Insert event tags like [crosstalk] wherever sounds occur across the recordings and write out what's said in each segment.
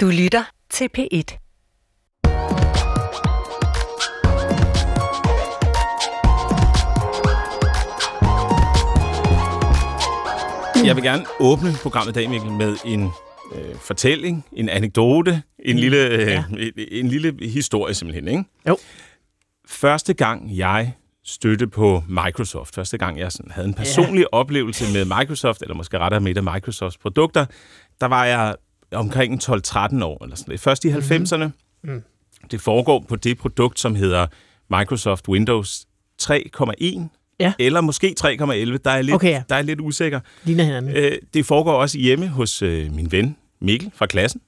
Du lytter til P1. Jeg vil gerne åbne programmet i dag, Mikkel, med en øh, fortælling, en anekdote, en, Mm, lille, øh, ja. en, en lille historie simpelthen. Ikke? Jo. Første gang jeg støtte på Microsoft, første gang jeg sådan havde en personlig ja. oplevelse med Microsoft, eller måske rettere med et af Microsofts produkter, der var jeg omkring 12-13 år, eller sådan. Først i 90'erne. Mm. Det foregår på det produkt, som hedder Microsoft Windows 3,1, Ja. eller måske 3,11. Der er lidt, Okay, ja. der er lidt usikker. Ligner hinanden. Øh, det foregår også hjemme hos øh, min ven Mikkel fra klassen,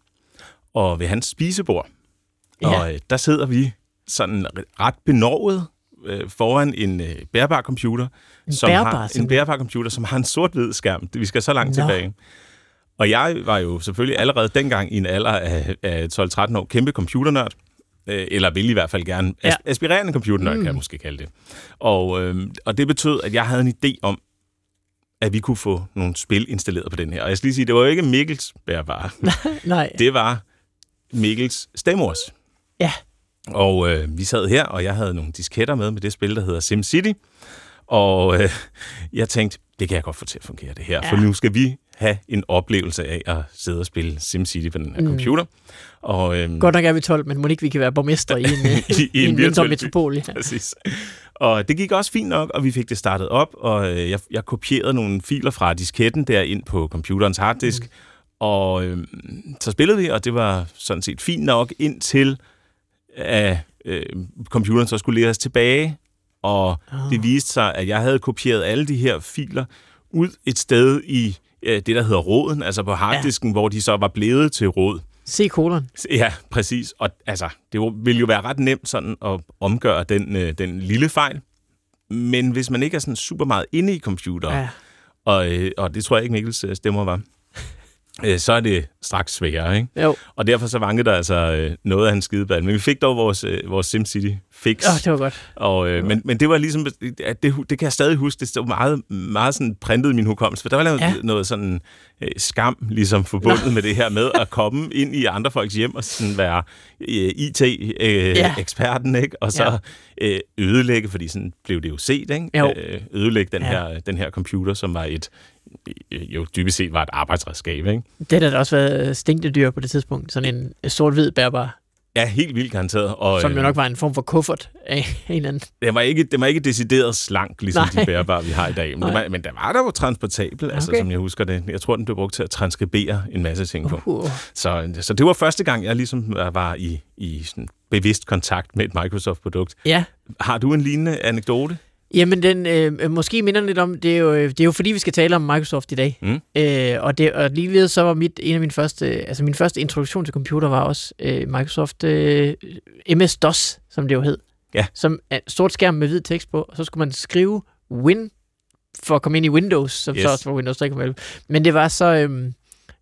og ved hans spisebord. Ja. Og øh, der sidder vi sådan ret benovet øh, foran en øh, bærbar computer. En som bærbar, har, en bærbar computer, som har en sort-hvid skærm. Vi skal så langt Nå. tilbage. Og jeg var jo selvfølgelig allerede dengang i en alder af, af 12-13 år kæmpe computernørd. Øh, eller vil i hvert fald gerne. Ja. Aspirerende computernørd, mm. kan jeg måske kalde det. Og, øh, og det betød, at jeg havde en idé om, at vi kunne få nogle spil installeret på den her. Og jeg skal lige sige, det var jo ikke Mikkels bærbare. [laughs] Nej. Det var Mikkels stemmors. Ja. Og øh, vi sad her, og jeg havde nogle disketter med med det spil, der hedder SimCity. Og øh, jeg tænkte, det kan jeg godt få til at fungere, det her. Ja. For nu skal vi have en oplevelse af at sidde og spille SimCity på den her Mm. computer. Og, øh, Godt nok er vi 12, men må ikke vi kan være borgmestre i en, I- [laughs] i en en mindre metropol. Ja. [laughs] Præcis. Og det gik også fint nok, og vi fik det startet op, og øh, jeg, jeg kopierede nogle filer fra disketten der ind på computerens harddisk, mm. og øh, så spillede vi, og det var sådan set fint nok, indtil at øh, computeren så skulle læres tilbage, og Ah. det viste sig, at jeg havde kopieret alle de her filer ud et sted i det, der hedder råden, altså på harddisken, ja. hvor de så var blevet til råd. Se kolon. Ja, præcis. Og altså, det ville jo være ret nemt sådan at omgøre den, øh, den lille fejl. Men hvis man ikke er sådan super meget inde i computer, Ja. og, øh, og det tror jeg ikke Mikkels øh, stemmer var, øh, så er det straks sværere, ikke? Jo. Og derfor så vankede der altså øh, noget af hans skideball. Men vi fik dog vores, øh, vores SimCity fix. Åh, det var godt. Og, øh, men, men det var ligesom, at det, det kan jeg stadig huske, det stod meget, meget sådan printet i min hukommelse, for der var lavet Ja. ja. noget sådan øh, skam ligesom forbundet Nå. med det her med at komme ind i andre folks hjem og sådan være øh, IT-eksperten, ikke? Og så øh, ødelægge, fordi sådan blev det jo set, ikke? Jo. Øh, ødelægge den, Ja. her, den her computer, som var et, øh, jo dybest set var et arbejdsredskab, ikke? Det har da også været stinkende dyr på det tidspunkt. Sådan en sort-hvid bærbar, Ja, helt vildt garanteret. Og, som jo øh, nok var en form for kuffert af en eller anden. Det var ikke, det var ikke decideret slank, ligesom Nej. de bærbare, vi har i dag. Men, det Nej. var, men der var der jo transportabel, altså, Okay. som jeg husker det. Jeg tror, den blev brugt til at transkribere en masse ting på. Uh, Så, så det var første gang, jeg ligesom var i, i sådan bevidst kontakt med et Microsoft-produkt. ja, Har du en lignende anekdote? Jamen, den øh, måske minder lidt om, det er, jo, det er jo fordi, vi skal tale om Microsoft i dag. Mm. Øh, og, det, og ligeledes så var mit, en af mine første, altså min første introduktion til computer var også øh, Microsoft øh, MS-DOS, som det jo hed. Ja. Som er stort skærm med hvid tekst på, og så skulle man skrive Win for at komme ind i Windows, som yes. så også var Windows 3.11. Men det var så øhm,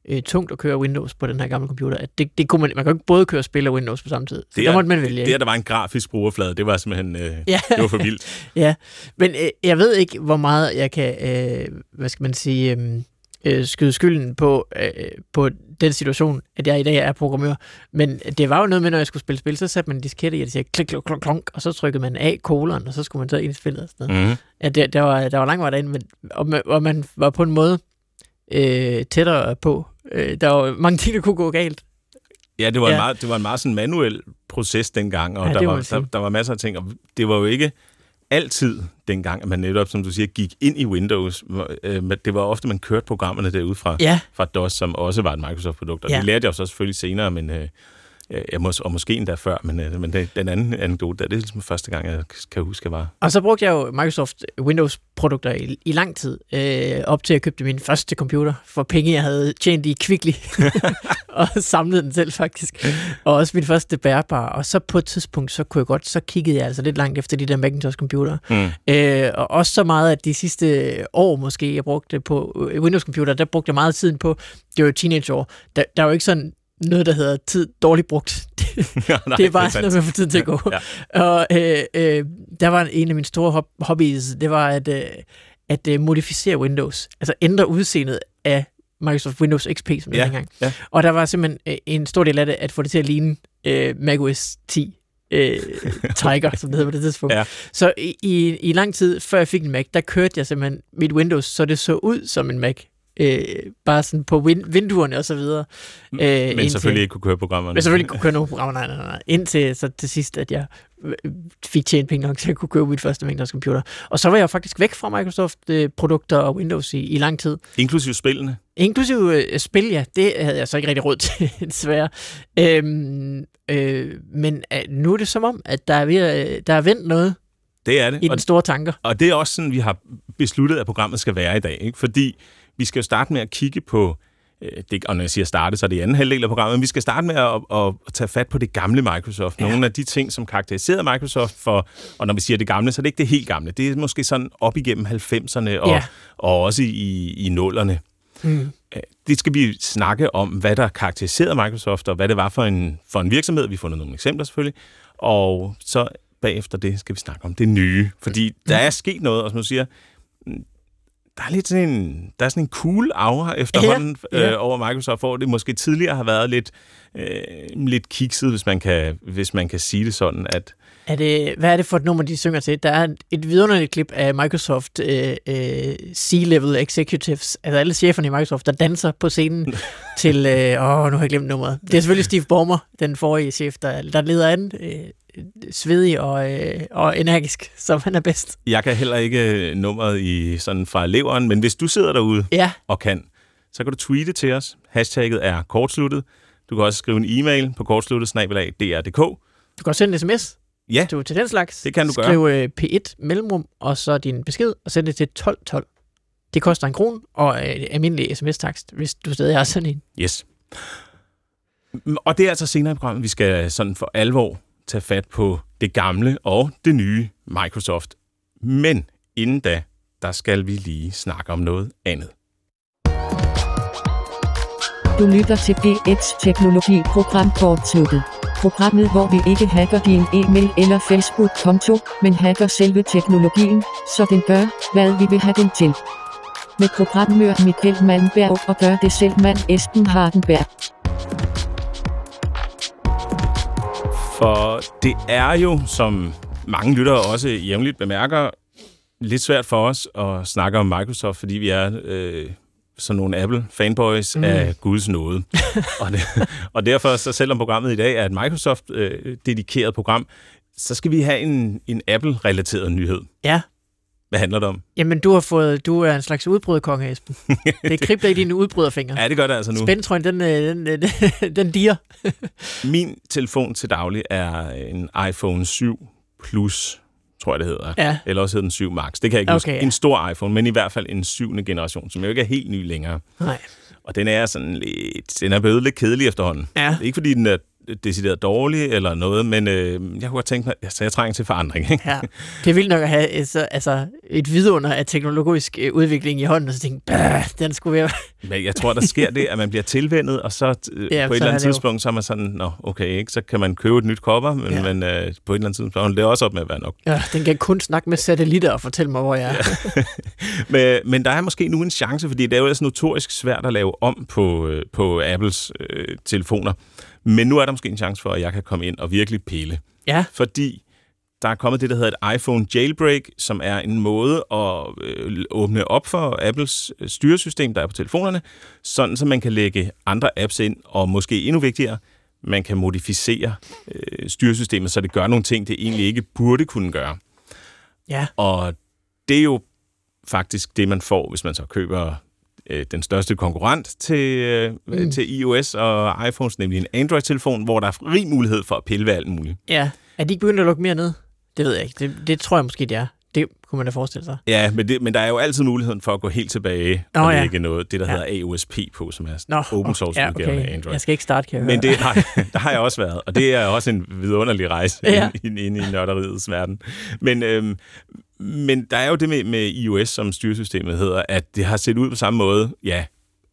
øh, tungt at køre Windows på den her gamle computer, at det, det kunne man, man kan jo ikke både køre spil og Windows på samme tid. Så Det der er- måtte man vælge. Det, at der var en grafisk brugerflade, det var simpelthen øh, Ja. det var for vildt. [laughs] Ja, men øh, jeg ved ikke, hvor meget jeg kan, øh, hvad skal man sige, øh, øh, skyde skylden på, øh, på den situation, at jeg i dag er programmør. Men det var jo noget med, når jeg skulle spille spil, så satte man en diskette i, og det siger klik, klik, klonk, klonk, og så trykkede man af kolon, og så skulle man så ind i spillet og sådan noget. Mm. Ja, det, der, var, der var lang vej derinde, men, og, man, og man var på en måde øh, tættere på. Øh, der var mange ting, der kunne gå galt. Ja, det var, ja. En meget, det var en meget sådan manuel proces dengang, og Ja, der, var, der, der var masser af ting, og det var jo ikke altid dengang, at man netop, som du siger, gik ind i Windows. Øh, men Det var ofte, man kørte programmerne derud fra, Ja, fra DOS, som også var et Microsoft-produkt, og Ja. det lærte jeg jo så selvfølgelig senere, men øh, jeg mås- og måske endda før, men, øh, men den anden anekdote, det er ligesom første gang, jeg kan huske, jeg var. Og så brugte jeg jo Microsoft Windows-produkter i, i lang tid, øh, op til at købe min første computer for penge, jeg havde tjent i Kvickly, [laughs] [laughs] og samlede den selv faktisk. Og også min første bærbare. Og så på et tidspunkt, så kunne jeg godt, så kiggede jeg altså lidt langt efter de der Macintosh-computer. Mm. Øh, og også så meget, at de sidste år måske, jeg brugte på øh, Windows-computer, der brugte jeg meget tiden på, det var jo teenageår, der, der er jo ikke sådan noget, der hedder tid dårligt brugt. [laughs] ja, nej, det er bare sådan sandt. noget med at få tiden til at gå. Ja. Og øh, øh, der var en af mine store hob- hobbies, det var at, øh, at øh, modificere Windows. Altså ændre udseendet af Microsoft Windows XP, som det Ja, ja, dengang. ja. Og der var simpelthen øh, en stor del af det, at få det til at ligne øh, macOS 10 øh, [laughs] Tiger, som det hedder på det tidspunkt. Ja. Så i, i, i lang tid, før jeg fik en Mac, der kørte jeg simpelthen mit Windows, så det så ud som en Mac. Øh, bare sådan på win- vinduerne og så videre. Øh, Men indtil- selvfølgelig ikke kunne køre programmerne. men selvfølgelig kunne køre nogle programmer, nej, nej, nej. Indtil så til sidst, at jeg øh, fik tjent penge nok til at kunne købe mit første Windows computer. Og så var jeg faktisk væk fra Microsoft-produkter og Windows i, i lang tid. Inklusive spillene. Inklusive øh, spil, ja, det havde jeg så ikke rigtig råd til, [laughs] desværre. Øhm, øh, men øh, nu er det som om, at der er, ved, at- der er vendt noget Det er det. i den store tanker. og det er også sådan, vi har besluttet, at programmet skal være i dag. Ikke? Fordi vi skal jo starte med at kigge på, øh, det, og når jeg siger starte, så er det i anden halvdel af programmet, men vi skal starte med at, at, at tage fat på det gamle Microsoft. Nogle af de ting, som karakteriserede Microsoft for, og når vi siger det gamle, så er det ikke det helt gamle. Det er måske sådan op igennem 90'erne og, Ja. og også i, i nullerne. Mm. Øh, Det skal vi snakke om, hvad der karakteriserede Microsoft, og hvad det var for en, for en virksomhed. Vi har fundet nogle eksempler selvfølgelig. Og så bagefter det skal vi snakke om det nye. Fordi der er sket noget, og som du siger, mm, der er lidt sådan en, der er sådan en cool aura efterhånden Ja, ja. Øh, over Microsoft, hvor det måske tidligere har været lidt, øh, lidt kikset, hvis man, kan, hvis man kan sige det sådan, at Er det, hvad er det for et nummer, de synger til? Der er et vidunderligt klip af Microsoft øh, øh, C-level executives, altså alle cheferne i Microsoft, der danser på scenen [laughs] til, øh, åh, nu har jeg glemt nummeret. Det er selvfølgelig Steve Ballmer, den forrige chef, der, der leder an, øh, svedig og, øh, og energisk, som han er bedst. jeg kan heller ikke nummeret i sådan fra leveren, men hvis du sidder derude Ja, og kan, så kan du tweete til os. Hashtagget er kortsluttet. Du kan også skrive en e-mail på kortsluttet du kan også sende en sms Ja, du, til den slags. Det kan du gøre. Skriv øh, P1 mellemrum, og så din besked, og send det til 1212. Det koster en kron, og øh, almindelig sms-takst, hvis du stadig har sådan en. yes. Og det er altså senere i programmet, vi skal sådan for alvor tage fat på det gamle og det nye Microsoft. Men inden da, der skal vi lige snakke om noget andet. Du lytter til P1's Teknologi-program kortsluttet. Programmet, hvor vi ikke hacker din e-mail eller Facebook-konto, men hacker selve teknologien, så den gør, hvad vi vil have den til. Med programmør Michael Malmberg og gør det selv mand Esben Hardenberg. For det er jo, som mange lyttere også jævnligt bemærker, lidt svært for os at snakke om Microsoft, fordi vi er øh, sådan nogle Apple-fanboys mm. af Guds nåde. [laughs] og, det, og derfor, så selvom programmet i dag er et Microsoft-dedikeret program, så skal vi have en, en Apple-relateret nyhed. Ja, Hvad handler det om? Jamen, du har fået, du er en slags udbryderkonge, Esben. [laughs] Det kribler i dine udbryderfingre. Ja, det gør det altså nu. Spændtrøjen, den, øh, den, den, [laughs] den diger. [laughs] Min telefon til daglig er en iPhone 7 Plus, tror jeg det hedder. Ja. Eller også hedder den 7 Max. Det kan jeg ikke Okay, huske. ja. En stor iPhone, men i hvert fald en syvende generation, som jo ikke er helt ny længere. Nej. Og den er sådan lidt, den er blevet lidt kedelig efterhånden. Ja. Det er ikke fordi, den er decideret dårlig eller noget, men øh, jeg kunne godt tænke mig, altså, jeg trænger til forandring. Ikke? Ja. Det er vildt nok at have et, så, altså, et vidunder af teknologisk øh, udvikling i hånden, og så tænke, "Bah, den skulle være... [laughs] Men jeg tror, der sker det, at man bliver tilvendet, og så øh, Ja, på et så eller er andet jo- tidspunkt, så er man sådan, nå, okay, ikke? så kan man købe et nyt kopper, men, Ja. ja. men øh, på et eller andet tidspunkt, det er også op med at være nok. Ja, den kan kun snakke med satellitter og fortælle mig, hvor jeg er. Ja. [laughs] Men, men der er måske nu en chance, fordi det er jo altså notorisk svært at lave om på, øh, på Apples øh, telefoner. Men nu er der måske en chance for, at jeg kan komme ind og virkelig pille. ja. Fordi der er kommet det, der hedder et iPhone Jailbreak, som er en måde at øh, åbne op for Apples øh, styresystem, der er på telefonerne, sådan så man kan lægge andre apps ind, og måske endnu vigtigere, man kan modificere øh, styresystemet, så det gør nogle ting, det egentlig ikke burde kunne gøre. Ja. Og det er jo faktisk det, man får, hvis man så køber øh, den største konkurrent til, øh, Mm. til iOS og iPhones, nemlig en Android-telefon, hvor der er rig mulighed for at pille ved alt muligt. ja. Er de ikke begyndt at lukke mere ned? Det ved jeg ikke. Det, det tror jeg måske, det er. Det kunne man da forestille sig. Ja, men, det, men der er jo altid muligheden for at gå helt tilbage Nå, og ja. lægge noget, det der Ja. ja. hedder AOSP på, som er Nå, open source ja, okay. af Android. Jeg skal ikke starte, kan jeg Men høre. det, nej, [laughs] der har jeg også været, og det er også en vidunderlig rejse Ja. ja. ind, ind i nørderiets verden. Men, øhm, men der er jo det med, med iOS, som styresystemet hedder, at det har set ud på samme måde, ja,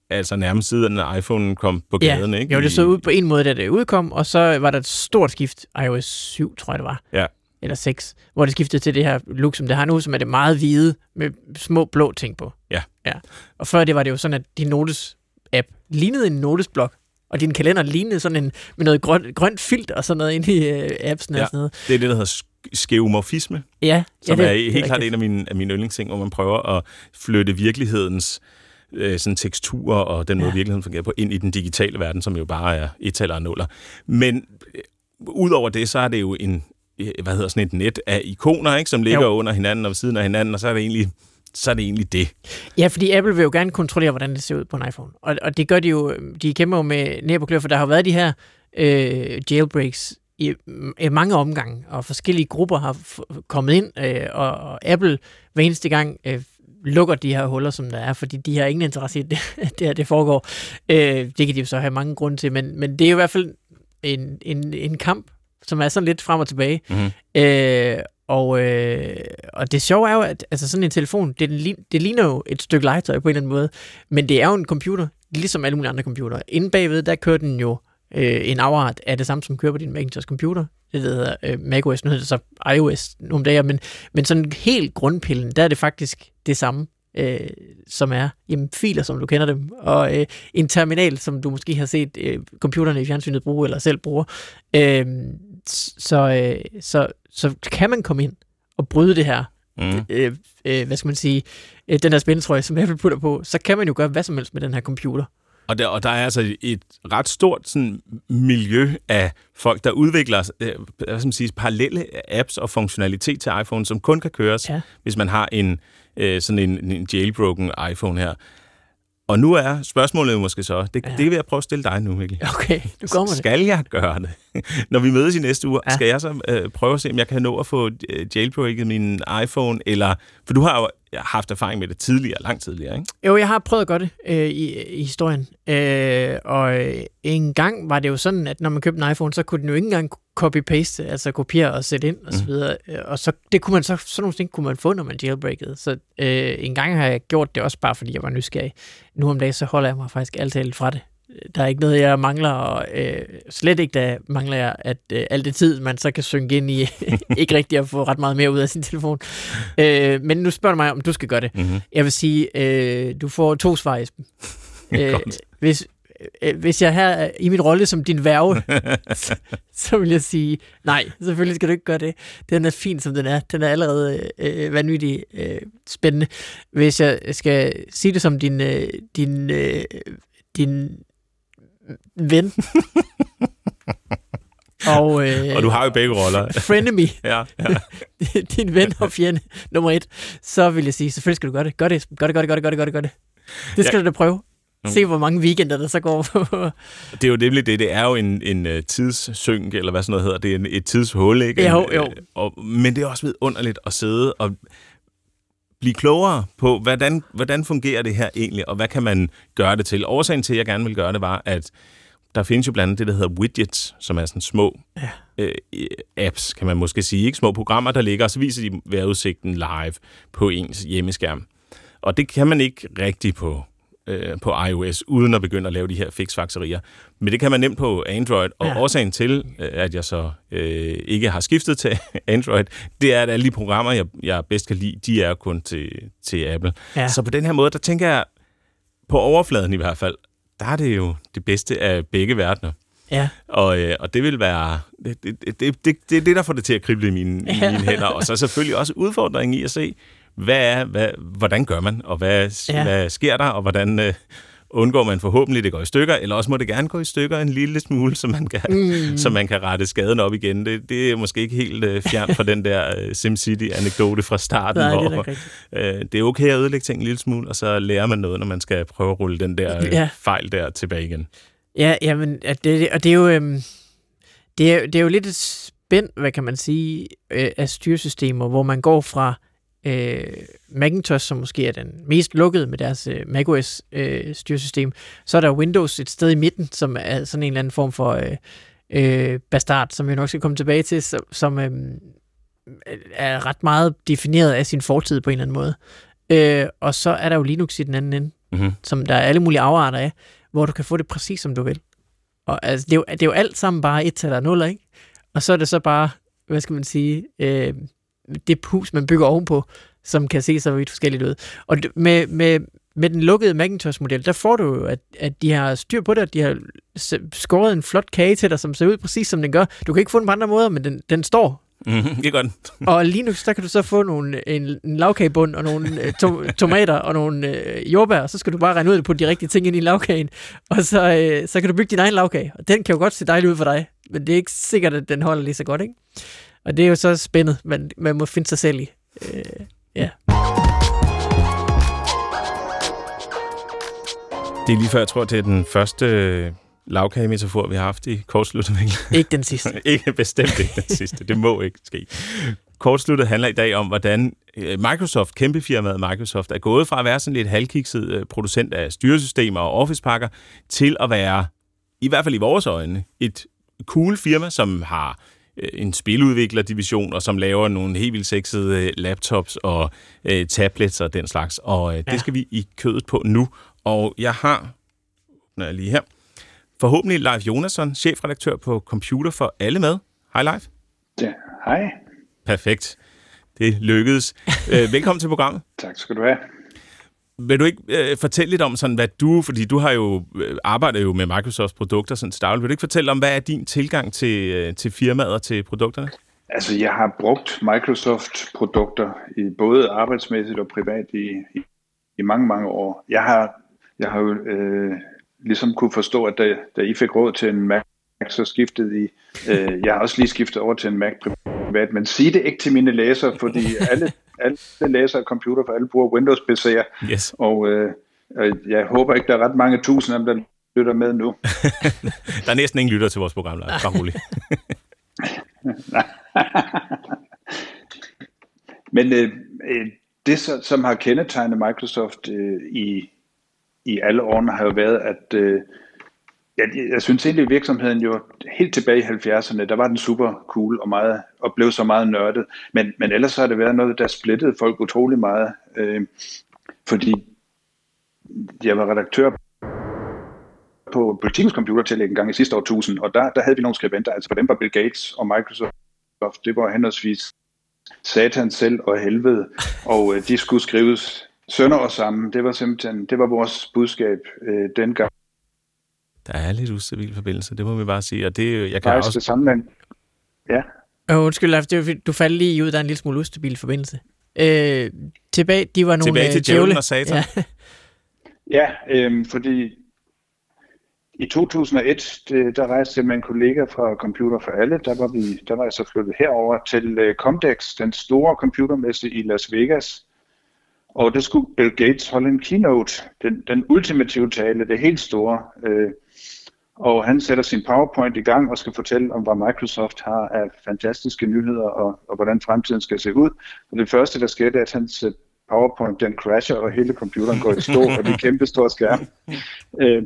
altså nærmest siden iPhone kom på Ja, gaden, ikke? jo, det så ud på en måde, da det udkom, og så var der et stort skift, iOS 7, tror jeg det var. Ja. Eller 6, hvor det skiftede til det her look, som det har nu, som er det meget hvide, med små blå ting på. Ja. ja. Og før det var det jo sådan, at de notes app lignede en notesblok, og din kalender lignede sådan en, med noget grønt, grønt filt og sådan noget inde i øh, appsen Ja. og sådan noget. Det er det, der hedder sk- skeuomorfisme, Ja, som ja, er, det, helt det klart rigtigt. en af mine, af mine yndlingsting, hvor man prøver at flytte virkelighedens øh, sådan teksturer og den måde, Ja. virkeligheden fungerer på, ind i den digitale verden, som jo bare er et og nuller. Men øh, udover det, så er det jo en, øh, hvad hedder sådan et net af ikoner, ikke, som ligger Jo. under hinanden og ved siden af hinanden, og så er det egentlig, så er det, egentlig det. Ja, fordi Apple vil jo gerne kontrollere, hvordan det ser ud på en iPhone. Og, og det gør de jo, de kæmper jo med næb og klør, for der har været de her øh, jailbreaks i, i mange omgange, og forskellige grupper har kommet ind, øh, og, og Apple hver eneste gang øh, lukker de her huller, som der er, fordi de har ingen interesse i, at det, det her det foregår. Øh, det kan de jo så have mange grunde til, men, men det er jo i hvert fald en, en, en kamp, som er sådan lidt frem og tilbage. Mhm. Øh, og, øh, og det sjove er jo, at altså sådan en telefon, det, det ligner jo et stykke legetøj på en eller anden måde, men det er jo en computer, ligesom alle mulige andre computere. Inde bagved, der kører den jo øh, en afart af det samme, som kører på din Macintosh computer. Det hedder øh, macOS, nu hedder det så iOS nogle dage, men, men sådan helt grundpillen, der er det faktisk det samme, øh, som er jamen, filer, som du kender dem, og øh, en terminal, som du måske har set øh, computerne i fjernsynet bruge, eller selv bruger. Øh, så, øh, så, så kan man komme ind og bryde det her, Mm. øh, øh, hvad skal man sige, øh, den her spændetrøje, som Apple putter på, så kan man jo gøre hvad som helst med den her computer. Og der, og der er altså et ret stort sådan, miljø af folk, der udvikler øh, hvad skal man sige, parallelle apps og funktionalitet til iPhone, som kun kan køres, Ja. hvis man har en øh, sådan en, en jailbroken iPhone her. Og nu er spørgsmålet måske så, det, Ja. det vil jeg prøve at stille dig nu, Mikkel. Okay, nu kommer det. Skal jeg gøre det? [laughs] Når vi mødes i næste uge, Ja. skal jeg så øh, prøve at se, om jeg kan nå at få øh, jailbreaket min iPhone, eller... For du har jo haft erfaring med det tidligere, langt tidligere, ikke? Jo, jeg har prøvet at gøre det øh, i, i historien. Øh, og en gang var det jo sådan, at når man købte en iPhone, så kunne den jo ikke engang copy-paste, altså kopiere og sætte ind og så Mhm. videre. Øh, Og så, det kunne man så, sådan nogle ting kunne man få, når man jailbreakede. Så øh, en gang har jeg gjort det også bare, fordi jeg var nysgerrig. Nu om dagen, så holder jeg mig faktisk altid fra det. Der er ikke noget, jeg mangler, og øh, slet ikke, der mangler jeg, at øh, alt det tid, man så kan synge ind i, [laughs] ikke rigtig at få ret meget mere ud af sin telefon. Øh, men nu spørger du mig, om du skal gøre det. Mm-hmm. Jeg vil sige, øh, du får to svar, Esben. [laughs] øh, hvis, øh, hvis jeg her er i min rolle som din værve, [laughs] så, så vil jeg sige, nej, selvfølgelig skal du ikke gøre det. Den er fin, som den er. Den er allerede øh, vanvittig øh, spændende. Hvis jeg skal sige det som din, øh, din, øh, din ven, [laughs] og, øh, Og du har jo begge roller. frenemy, [laughs] ja, ja. [laughs] din ven og fjende nummer et, så vil jeg sige, selvfølgelig skal du gøre det. Gør det, gør det, gør det, gør det, gør det, gør det, gør det. Det skal Ja. du da prøve. Se, hvor mange weekender der så går på. Det er jo nemlig det. Det er jo en, en uh, tidssynk, eller hvad sådan noget hedder. Det er en, et tidshul, ikke? Jo, jo. øh, Og, men det er også vidunderligt at sidde og blive klogere på, hvordan, hvordan fungerer det her egentlig, og hvad kan man gøre det til. Årsagen til, at jeg gerne vil gøre det, var, at der findes jo blandt andet det, der hedder widgets, som er sådan små Ja. øh, apps, kan man måske sige. Ikke små programmer, der ligger, og så viser de vejrudsigten live på ens hjemmeskærm. Og det kan man ikke rigtig på, øh, på iOS, uden at begynde at lave de her fiksfakserier. Men det kan man nemt på Android, og Ja. årsagen til, øh, at jeg så øh, ikke har skiftet til [laughs] Android, det er, at alle de programmer, jeg, jeg bedst kan lide, de er kun til, til Apple. Ja. Så på den her måde, der tænker jeg, på overfladen i hvert fald, der er det jo det bedste af begge verdener. Ja. Og, øh, og det vil være... Det, det, det, det, det, er det, der får det til at krible i mine, Ja. mine hænder. Og så [laughs] selvfølgelig også udfordringen i at se, hvad er, hvad, hvordan gør man, og hvad, Ja. hvad sker der, og hvordan øh, undgår man forhåbentlig, det går i stykker, eller også må det gerne gå i stykker en lille smule, så man kan, mm. så man kan rette skaden op igen. Det, det er måske ikke helt øh, fjern fra den der øh, SimCity-anekdote fra starten, Nej, det er hvor ikke rigtigt. øh, det er okay at ødelægge ting en lille smule, og så lærer man noget, når man skal prøve at rulle den der øh, Ja. fejl der tilbage igen. Ja, jamen, at det, og det er jo, øhm, det er, det er jo lidt et spænd, hvad kan man sige, øh, af styresystemer, hvor man går fra øh, Macintosh, som måske er den mest lukkede med deres øh, macOS øh, styresystem, så er der Windows et sted i midten, som er sådan en eller anden form for øh, øh, bastard, som vi nok skal komme tilbage til, som, som øh, er ret meget defineret af sin fortid på en eller anden måde. Øh, og så er der jo Linux i den anden ende, Mm-hmm. som der er alle mulige afarter af, hvor du kan få det præcis som du vil. Og altså, det, er jo, det er jo alt sammen bare et eller nul, ikke? Og så er det så bare, hvad skal man sige, øh, det hus, man bygger ovenpå, som kan se så vidt forskelligt ud. Og med, med med den lukkede Macintosh-model, der får du jo, at, at de har styr på det, at de har skåret en flot kage til dig, som ser ud præcis som den gør. Du kan ikke få den på andre måder, men den, den står. Mm-hmm, det er godt. Og lige nu, der kan du så få nogle, en, en lavkagebund og nogle øh, to, tomater og nogle øh, jordbær, og så skal du bare regne ud, putter de rigtige ting ind i lavkagen, og så, øh, så kan du bygge din egen lavkage. Og den kan jo godt se dejlig ud for dig, men det er ikke sikkert, at den holder lige så godt, ikke? Og det er jo så spændet, man, man må finde sig selv i. Øh, ja. Det er lige før, jeg tror, det er den første øh, lavkagemetafor, vi har haft i kortsluttet. [laughs] Ikke den sidste. [laughs] ikke bestemt ikke den sidste. Det må ikke ske. Kortsluttet handler i dag om, hvordan øh, Microsoft, kæmpefirmaet Microsoft, er gået fra at være sådan lidt halvkikset øh, producent af styresystemer og office-pakker, til at være, i hvert fald i vores øjne, et cool firma, som har en spiludviklerdivision, og som laver nogle helt vildt sexede øh, laptops og øh, tablets og den slags. Og øh, det Ja. skal vi i kødet på nu. Og jeg har, når jeg lige her, forhåbentlig Leif Jonasson, chefredaktør på Computer for Alle med. Hej Leif. Ja, hej. Perfekt. Det lykkedes. Øh, velkommen til programmet. Tak skal du have. Vil du ikke øh, fortælle lidt om, sådan, hvad du, fordi du har jo øh, arbejdet jo med Microsoft produkter sådan til. Vil du ikke fortælle om, hvad er din tilgang til, øh, til firmaet og til produkterne? Altså, jeg har brugt Microsoft-produkter i både arbejdsmæssigt og privat i, i, i mange, mange år. Jeg har, jeg har jo øh, ligesom kunne forstå, at da, da I fik råd til en Mac, så skiftede I. Øh, jeg har også lige skiftet over til en Mac privat, men sig det ikke til mine læsere, fordi alle, alle læsere af computer, for alle bruger Windows-PC'er, Yes. og øh, jeg håber ikke, der er ret mange tusind af dem, der lytter med nu. [laughs] Der er næsten ingen lytter til vores program, Leif. Bare roligt. [laughs] Men øh, øh, det, som har kendetegnet Microsoft øh, i, i alle årene, har jo været, at øh, jeg, jeg synes egentlig, at virksomheden jo helt tilbage i 70'erne, der var den super cool og, meget, og blev så meget nørdet. Men, men ellers har det været noget, der splittede folk utrolig meget. Øh, fordi jeg var redaktør på Politikens Computertillæg en gang i sidste årtusind, og der, der havde vi nogle skribenter, altså for dem var Bill Gates og Microsoft, det var henholdsvis Satan selv og helvede, og øh, de skulle skrives sønder og sammen. Det var simpelthen, det var vores budskab øh, dengang. Der er lidt ustabil forbindelse, det må vi bare sige. Og det, jeg kan Faktisk også... det samme, men ja. Oh, undskyld, Leif, det var, du faldt lige ud, der er en lille smule ustabil forbindelse. Øh, tilbage, de var nogle Tilbage til øh, djævlen djævle. og satan. Ja. Ja, øhm, fordi i 2001, det, der rejste jeg med en kollega fra Computer for Alle, der var, vi, der var jeg så flyttet herover til uh, Comdex, den store computermesse i Las Vegas. Og det skulle Bill Gates holde en keynote, den, den ultimative tale, det helt store. Øh, og han sætter sin PowerPoint i gang og skal fortælle om, hvad Microsoft har af fantastiske nyheder og, og hvordan fremtiden skal se ud. Og det første, der sker, det er, at hans øh, PowerPoint den crasher, og hele computeren går i stå, og det er kæmpe store skærm. [laughs] Øh,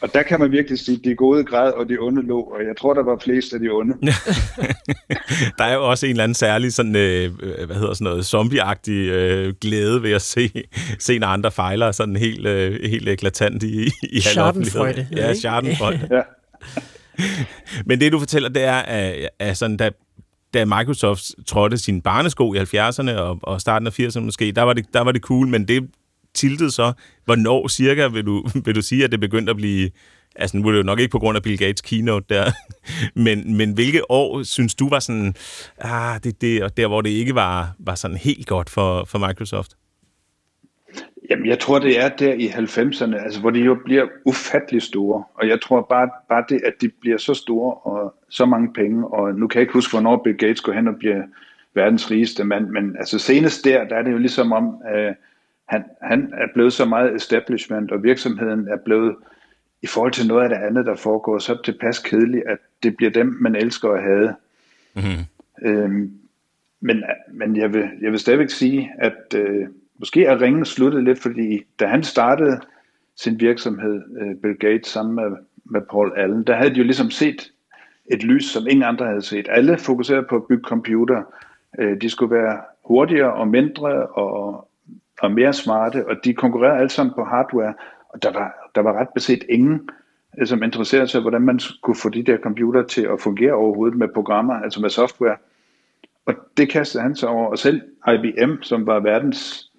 og der kan man virkelig sige, de gode græd og de onde lå, og jeg tror, der var flest af de onde. [laughs] Der er jo også en eller anden særlig sådan, øh, øh, hvad hedder sådan noget, zombieagtig øh, glæde ved at se, se når andre fejler sådan helt, øh, helt eklatant i, i al Schadenfreude, offentlighed. Ja? Schadenfreude. Ja. [laughs] Men det, du fortæller, det er, at, at sådan, da, da Microsoft trådte sin barnesko i 70'erne og, og starten af 80'erne måske, der var, det, der var det cool, men det tiltet så, hvornår cirka vil du, [laughs] vil du sige, at det begyndte at blive, altså nu er det jo nok ikke på grund af Bill Gates keynote der, [laughs] men, men hvilke år synes du var sådan, ah, det, det, og der hvor det ikke var, var sådan helt godt for, for Microsoft? Jamen, jeg tror, det er der i 90'erne, altså, hvor de jo bliver ufattelig store. Og jeg tror bare, bare det, at de bliver så store og så mange penge, og nu kan jeg ikke huske, hvornår Bill Gates går hen og bliver verdens rigeste mand, men altså senest der, der er det jo ligesom om, øh, han, han er blevet så meget establishment, og virksomheden er blevet, i forhold til noget af det andet, der foregår, så tilpas kedeligt, at det bliver dem, man elsker at have. Mm-hmm. Øhm, men men jeg, vil, jeg vil stadigvæk sige, at øh, måske er ringen sluttet lidt, fordi da han startede sin virksomhed, øh, Bill Gates, sammen med, med Paul Allen, der havde de jo ligesom set et lys, som ingen andre havde set. Alle fokuserede på at bygge computer. Øh, de skulle være hurtigere og mindre og, og mere smarte, og de konkurrerede alle sammen på hardware, og der var, der var ret beset ingen, øh, som interesserede sig, hvordan man skulle få de der computer til at fungere overhovedet med programmer, altså med software. Og det kastede han sig over, og selv IBM, som var verdens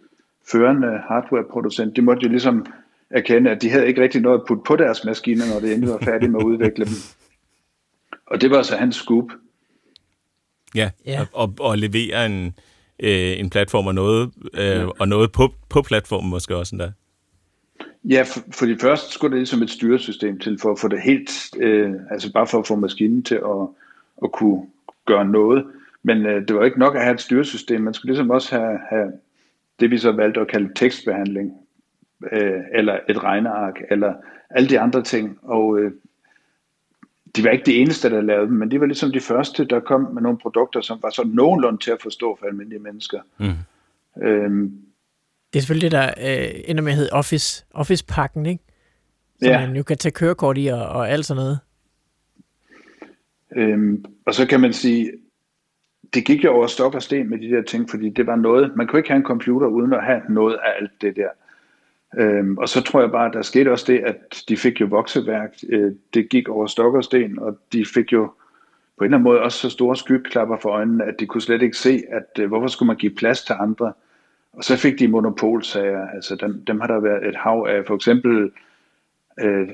førende hardwareproducent, de måtte jo ligesom erkende, at de havde ikke rigtig noget at putte på deres maskiner, når det endelig var færdige med at udvikle dem. Og det var så hans scoop. Ja, Ja. ja. Og, og levere en, øh, en platform og noget, øh, og noget på, på platformen måske også endda. Ja, for, for det første skulle det ligesom et styresystem til, for at få det helt, øh, altså bare for at få maskinen til at, at kunne gøre noget. Men øh, det var ikke nok at have et styresystem, man skulle ligesom også have, have det, vi så valgte at kalde tekstbehandling, øh, eller et regneark, eller alle de andre ting. Og øh, de var ikke de eneste, der lavede dem, men de var ligesom de første, der kom med nogle produkter, som var så nogenlunde til at forstå for almindelige mennesker. Mm. Øhm, Det er selvfølgelig det, der øh, ender med at hedde Office, Office-pakken, ikke? Som Ja. man jo kan tage kørekort i og, og alt sådan noget. Øhm, og så kan man sige, det gik jo over stok og sten med de der ting, fordi det var noget, man kunne ikke have en computer uden at have noget af alt det der. Øhm, og så tror jeg bare, at der skete også det, at de fik jo vokseværk, øh, det gik over stok og sten, og de fik jo på en eller anden måde også så store skyklapper for øjnene, at de kunne slet ikke se, at øh, hvorfor skulle man give plads til andre. Og så fik de monopolsager, altså dem, dem har der været et hav af, for eksempel øh,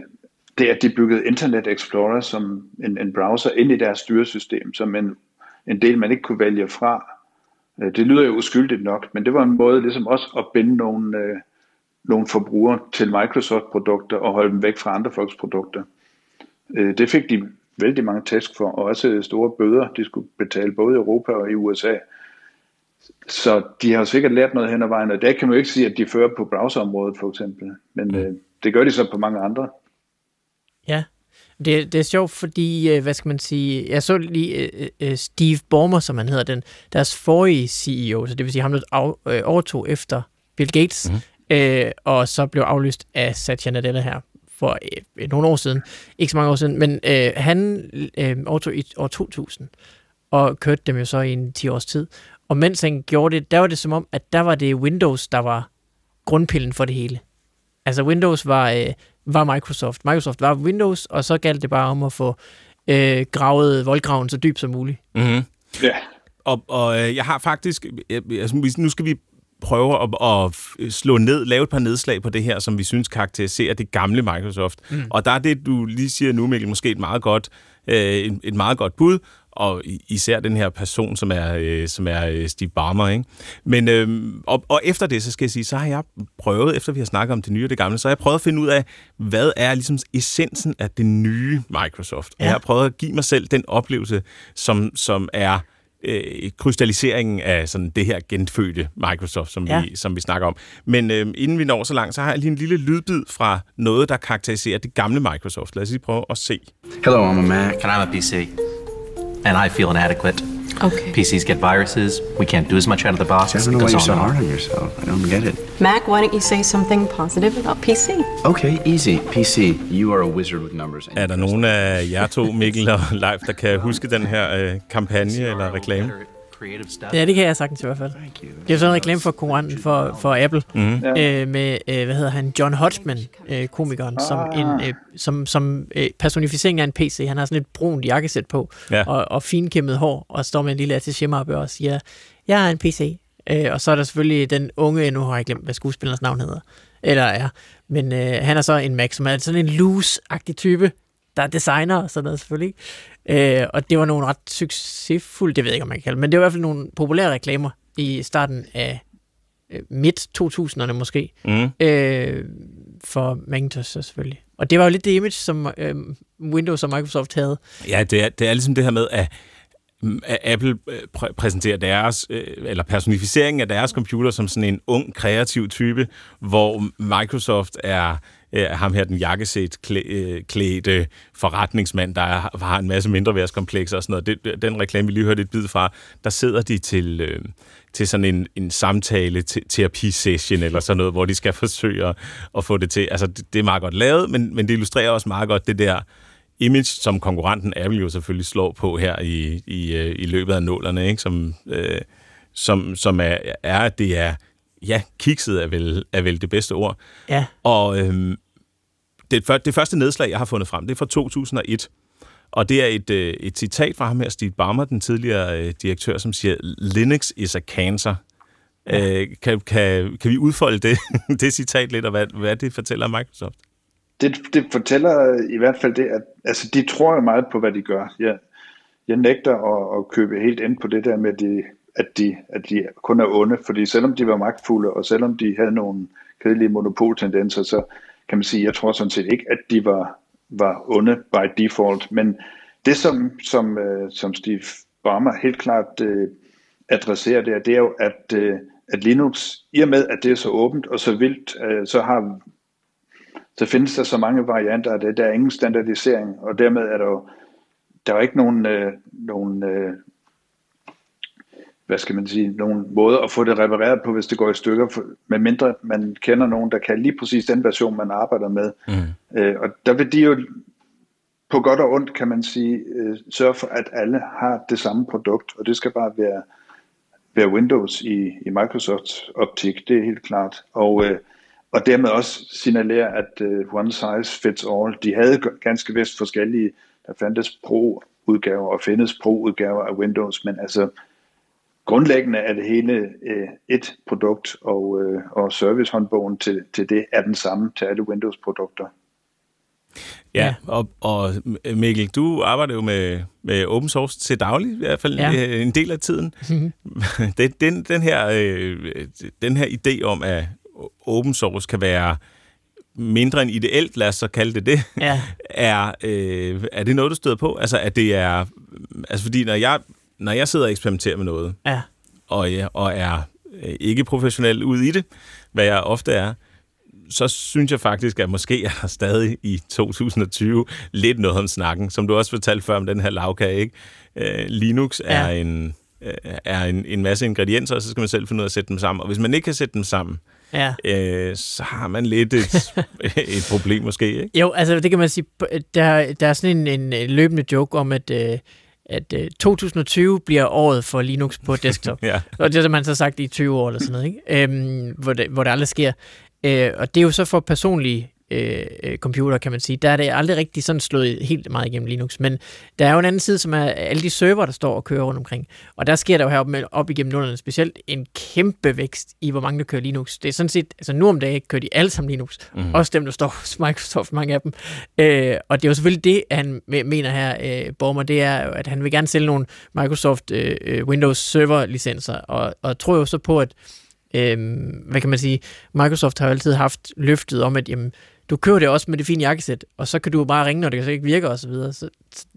det, at de byggede Internet Explorer som en, en browser ind i deres styresystem, som en, en del, man ikke kunne vælge fra. Øh, det lyder jo uskyldigt nok, men det var en måde ligesom også at binde nogle, øh, nogle forbrugere til Microsoft-produkter og holde dem væk fra andre folks produkter. Øh, det fik de vældig mange tæsk for, og også store bøder, de skulle betale både i Europa og i USA. Så de har jo sikkert lært noget hen ad vejen, og der kan man jo ikke sige, at de fører på browserområdet for eksempel, men øh, det gør de så på mange andre. Ja. Det, det er sjovt, fordi, øh, hvad skal man sige, jeg så lige øh, øh, Steve Ballmer, som han hedder, den, deres forrige CEO, så det vil sige ham, der af, overtog efter Bill Gates, mm-hmm. Øh, og så blev aflyst af Satya Nadella her for øh, nogle år siden. Ikke så mange år siden, men øh, han øh, overtog i år 2000, og kørte dem jo så i en 10 års tid. Og mens han gjorde det, der var det som om, at der var det Windows, der var grundpillen for det hele. Altså Windows var, øh, var Microsoft. Microsoft var Windows, og så galt det bare om at få øh, gravet voldgraven så dybt som muligt. Mm-hmm. Ja, Og, og øh, jeg har faktisk... Jeg, altså, nu skal vi prøve at, at slå ned, lave et par nedslag på det her, som vi synes karakteriserer det gamle Microsoft. Mm. Og der er det, du lige siger nu, Mikkel, måske et meget godt, øh, et, et meget godt bud, og især den her person, som er, øh, som er øh, Steve Ballmer. Ikke? Men, øh, og, og efter det, så skal jeg sige, så har jeg prøvet, efter vi har snakket om det nye og det gamle, så har jeg prøvet at finde ud af, hvad er ligesom essensen af det nye Microsoft. Ja. Ja. Jeg har prøvet at give mig selv den oplevelse, som, som er øh, krystalliseringen af sådan det her genfødte Microsoft, som, Ja. vi, som vi snakker om. Men øh, inden vi når så langt, så har jeg lige en lille lydbid fra noget, der karakteriserer det gamle Microsoft. Lad os lige prøve at se. Hello, I'm a Mac. And I'm a PC. And I feel inadequate. Okay. PCs get viruses. We can't do as much out of the box. I don't know why you're so on. hard on yourself. I don't get it. Mac, why don't you say something positive about PC? Okay, easy. PC, you are a wizard with numbers. and Er der nogen af jer to, Mikkel og Leif, der kan huske den her øh, kampagne eller reklame? Creative stuff. Ja, det kan jeg sagtens i hvert fald. Thank you. Det er sådan en reklame for konkurrenten for, for Apple, Mm. Øh, med, øh, hvad hedder han, John Hodgman, øh, komikeren, som, Ah. en, øh, som, som øh, personificering af en PC. Han har sådan et brunt jakkesæt på, Ja. og, og finkæmmet hår, og står med en lille attaché og siger, jeg har en PC. Øh, og så er der selvfølgelig den unge, nu har jeg glemt, hvad skuespillerens navn hedder, eller er, men øh, han er så en Mac, som er sådan en loose-agtig type, der er designer og sådan noget selvfølgelig. Øh, og det var nogle ret succesfulde, det ved jeg ikke, om man kan kalde det, men det var i hvert fald nogle populære reklamer i starten af øh, midt 2000'erne måske, Mm. øh, for Macintosh så selvfølgelig. Og det var jo lidt det image, som øh, Windows og Microsoft havde. Ja, det er, det er ligesom det her med, at Apple øh, præ- præsenterer deres, øh, eller personificeringen af deres computer som sådan en ung, kreativ type, hvor Microsoft er øh, ham her, den jakkesæt øh, klædte forretningsmand, der er, har en masse mindreværdskomplekser og sådan noget. Det, den reklame, vi lige hørte et bid fra, der sidder de til, øh, til sådan en, en samtale, terapisession eller sådan noget, hvor de skal forsøge at, at få det til. Altså, det, det er meget godt lavet, men, men det illustrerer også meget godt det der image, som konkurrenten Apple jo selvfølgelig slår på her i, i, øh, i løbet af nålerne, ikke? Som, øh, som, som er, er, at det er, ja, kikset er vel, er vel det bedste ord. Ja, Og øhm, det, det første nedslag, jeg har fundet frem, det er fra 2001. Og det er et, øh, et citat fra ham her, Steve Ballmer, den tidligere øh, direktør, som siger, Linux is a cancer. Øh, kan, kan, kan vi udfolde det, [laughs] det citat lidt, og hvad, hvad det fortæller Microsoft? Det, det fortæller i hvert fald det, at altså, de tror jo meget på, hvad de gør. Jeg, jeg nægter at, at købe helt ind på det der med, de, at, de, at de kun er onde, fordi selvom de var magtfulde, og selvom de havde nogle kedelige monopoltendenser, så kan man sige, jeg tror sådan set ikke, at de var, var onde by default, men det som, som, øh, som Steve Ballmer helt klart øh, adresserer der, det er jo, at, øh, at Linux, i og med at det er så åbent og så vildt, øh, så har så findes der så mange varianter af det. Der er ingen standardisering, og dermed er der jo der er ikke nogen, øh, nogen øh, hvad skal man sige, nogen måde at få det repareret på, hvis det går i stykker, for, med mindre man kender nogen, der kan lige præcis den version, man arbejder med. Mm. Øh, og der vil de jo på godt og ondt, kan man sige, øh, sørge for, at alle har det samme produkt, og det skal bare være, være Windows i, i Microsofts optik, det er helt klart. Og, øh, og dermed også signalere, at øh, one size fits all. De havde ganske vist forskellige, der fandtes pro-udgaver og findes pro-udgaver af Windows, men altså grundlæggende er det hele øh, et produkt, og, øh, og servicehåndbogen til, til det er den samme til alle Windows-produkter. Ja, og, og Mikkel, du arbejder jo med, med open source til daglig, i hvert fald ja. en del af tiden. [laughs] den, den, den, her, øh, den her idé om, at open source kan være mindre end ideelt, lad os så kalde det det, ja. [laughs] er, øh, er det noget, du støder på? Altså, at det er... Altså, fordi når jeg, når jeg sidder og eksperimenterer med noget, ja. og, og er øh, ikke professionel ude i det, hvad jeg ofte er, så synes jeg faktisk, at måske er der stadig i 2020 lidt noget om snakken, som du også fortalte før om den her lavkage, ikke? Øh, Linux ja. er en øh, er en, en masse ingredienser, og så skal man selv finde ud af at sætte dem sammen. Og hvis man ikke kan sætte dem sammen, ja. øh, så har man lidt et, [laughs] et problem måske, ikke? Jo, altså det kan man sige, der, der er sådan en, en løbende joke om, at, øh, at 2020 bliver året for Linux på desktop. [laughs] ja. Og det har man så sagt i 20 år eller sådan noget, ikke? Øhm, hvor, det, hvor det aldrig sker. Øh, og det er jo så for personlige øh, øh, computer, kan man sige. Der er det aldrig rigtig sådan slået helt meget igennem Linux. Men der er jo en anden side, som er alle de server, der står og kører rundt omkring. Og der sker der jo heroppe op igennem nullerne specielt en kæmpe vækst i, hvor mange der kører Linux. Det er sådan set, altså nu om dagen kører de alle sammen Linux. Mm. Også dem, der står hos Microsoft, mange af dem. Øh, og det er jo selvfølgelig det, han mener her, øh, Bormer, det er jo, at han vil gerne sælge nogle Microsoft øh, øh Windows Server licenser. Og, og tror jo så på, at øh, hvad kan man sige, Microsoft har jo altid haft løftet om, at jamen, du kører det også med det fine jakkesæt, og så kan du bare ringe, når det så ikke virker osv. Så, videre. så,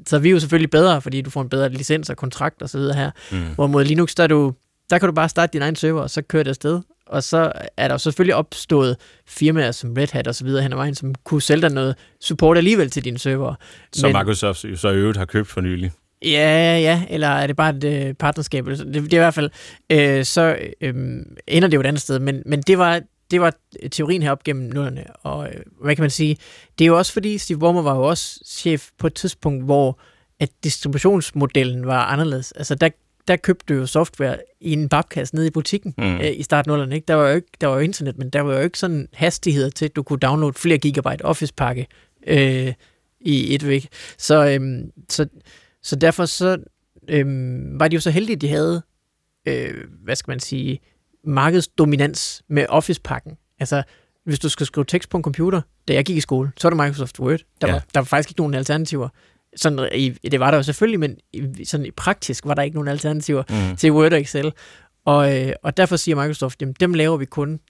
så er vi jo selvfølgelig bedre, fordi du får en bedre licens og kontrakt osv. her. Mm. Hvorimod Linux, der, du, der kan du bare starte din egen server, og så kører det afsted. Og så er der selvfølgelig opstået firmaer som Red Hat og så videre hen ad vejen, som kunne sælge dig noget support alligevel til dine server. Som Men, Microsoft så i øvrigt har købt for nylig. Ja, ja, eller er det bare et øh, partnerskab? Det, det er i hvert fald, øh, så øh, ender det jo et andet sted, men, men det var det var teorien herop gennem nullerne, og øh, hvad kan man sige, det er jo også fordi, Steve Ballmer var jo også chef på et tidspunkt, hvor at distributionsmodellen var anderledes. Altså der, der købte du jo software i en babkasse nede i butikken mm. øh, i starten. Ikke? Der, var jo ikke, der var jo internet, men der var jo ikke sådan hastighed til, at du kunne downloade flere gigabyte Office-pakke øh, i et væk. Så, øh, så, så derfor så øh, var de jo så heldige, at de havde, øh, hvad skal man sige, markedsdominans med Office-pakken. Altså, hvis du skal skrive tekst på en computer, da jeg gik i skole, så er det Microsoft Word. Der, ja. var, der var faktisk ikke nogen alternativer. Sådan, i, det var der jo selvfølgelig, men i, sådan i praktisk var der ikke nogen alternativer mm. til Word og Excel. Og, øh, og derfor siger Microsoft, jamen dem laver vi kun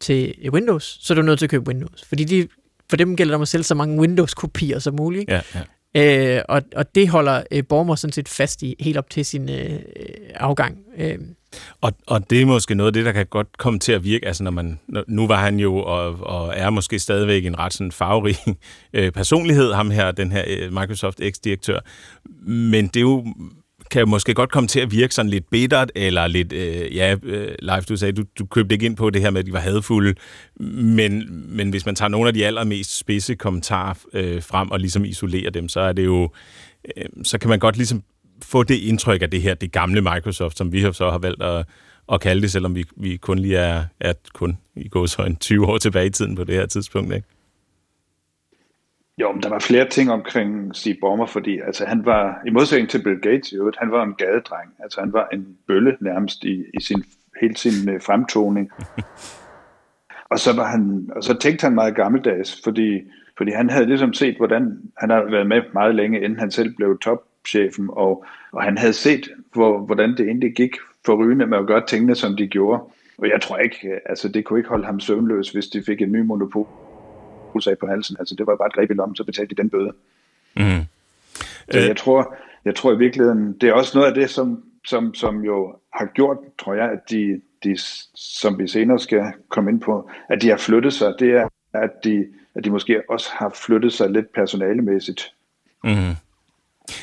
til Windows, så er du nødt til at købe Windows. Fordi de, for dem gælder det om at sælge så mange Windows-kopier som muligt. Ikke? Ja, ja. Øh, og, og det holder øh, Bormer sådan set fast i helt op til sin øh, afgang. Øh. Og, og det er måske noget af det, der kan godt komme til at virke, altså når man, nu var han jo og, og er måske stadigvæk en ret sådan farverig [laughs] øh, personlighed, ham her, den her øh, Microsoft X-direktør, men det er jo kan jo måske godt komme til at virke sådan lidt bittert, eller lidt, øh, ja, øh, Leif, du sagde, du, du købte ikke ind på det her med, at de var hadfulde, men, men hvis man tager nogle af de allermest spidse kommentarer øh, frem og ligesom isolerer dem, så er det jo, øh, så kan man godt ligesom få det indtryk af det her, det gamle Microsoft, som vi så har valgt at, at kalde det, selvom vi, vi kun lige er, er kun i går så en 20 år tilbage i tiden på det her tidspunkt, ikke? Jo, men der var flere ting omkring Steve Ballmer, fordi altså, han var, i modsætning til Bill Gates, jo, han var en gadedreng. Altså han var en bølle nærmest i, i sin hele sin øh, fremtoning. [laughs] og så var han, og så tænkte han meget gammeldags, fordi, fordi han havde ligesom set, hvordan han har været med meget længe, inden han selv blev topchefen, og, og han havde set, hvor, hvordan det egentlig gik for rygende med at gøre tingene, som de gjorde. Og jeg tror ikke, altså det kunne ikke holde ham søvnløs, hvis de fik en ny monopol på halsen. Altså det var bare et greb i lommen, så betalte de den bøde. Mm. Så jeg tror, jeg tror i virkeligheden, det er også noget af det, som, som, som jo har gjort, tror jeg, at de, de, som vi senere skal komme ind på, at de har flyttet sig, det er, at de, at de måske også har flyttet sig lidt personalemæssigt. Mm.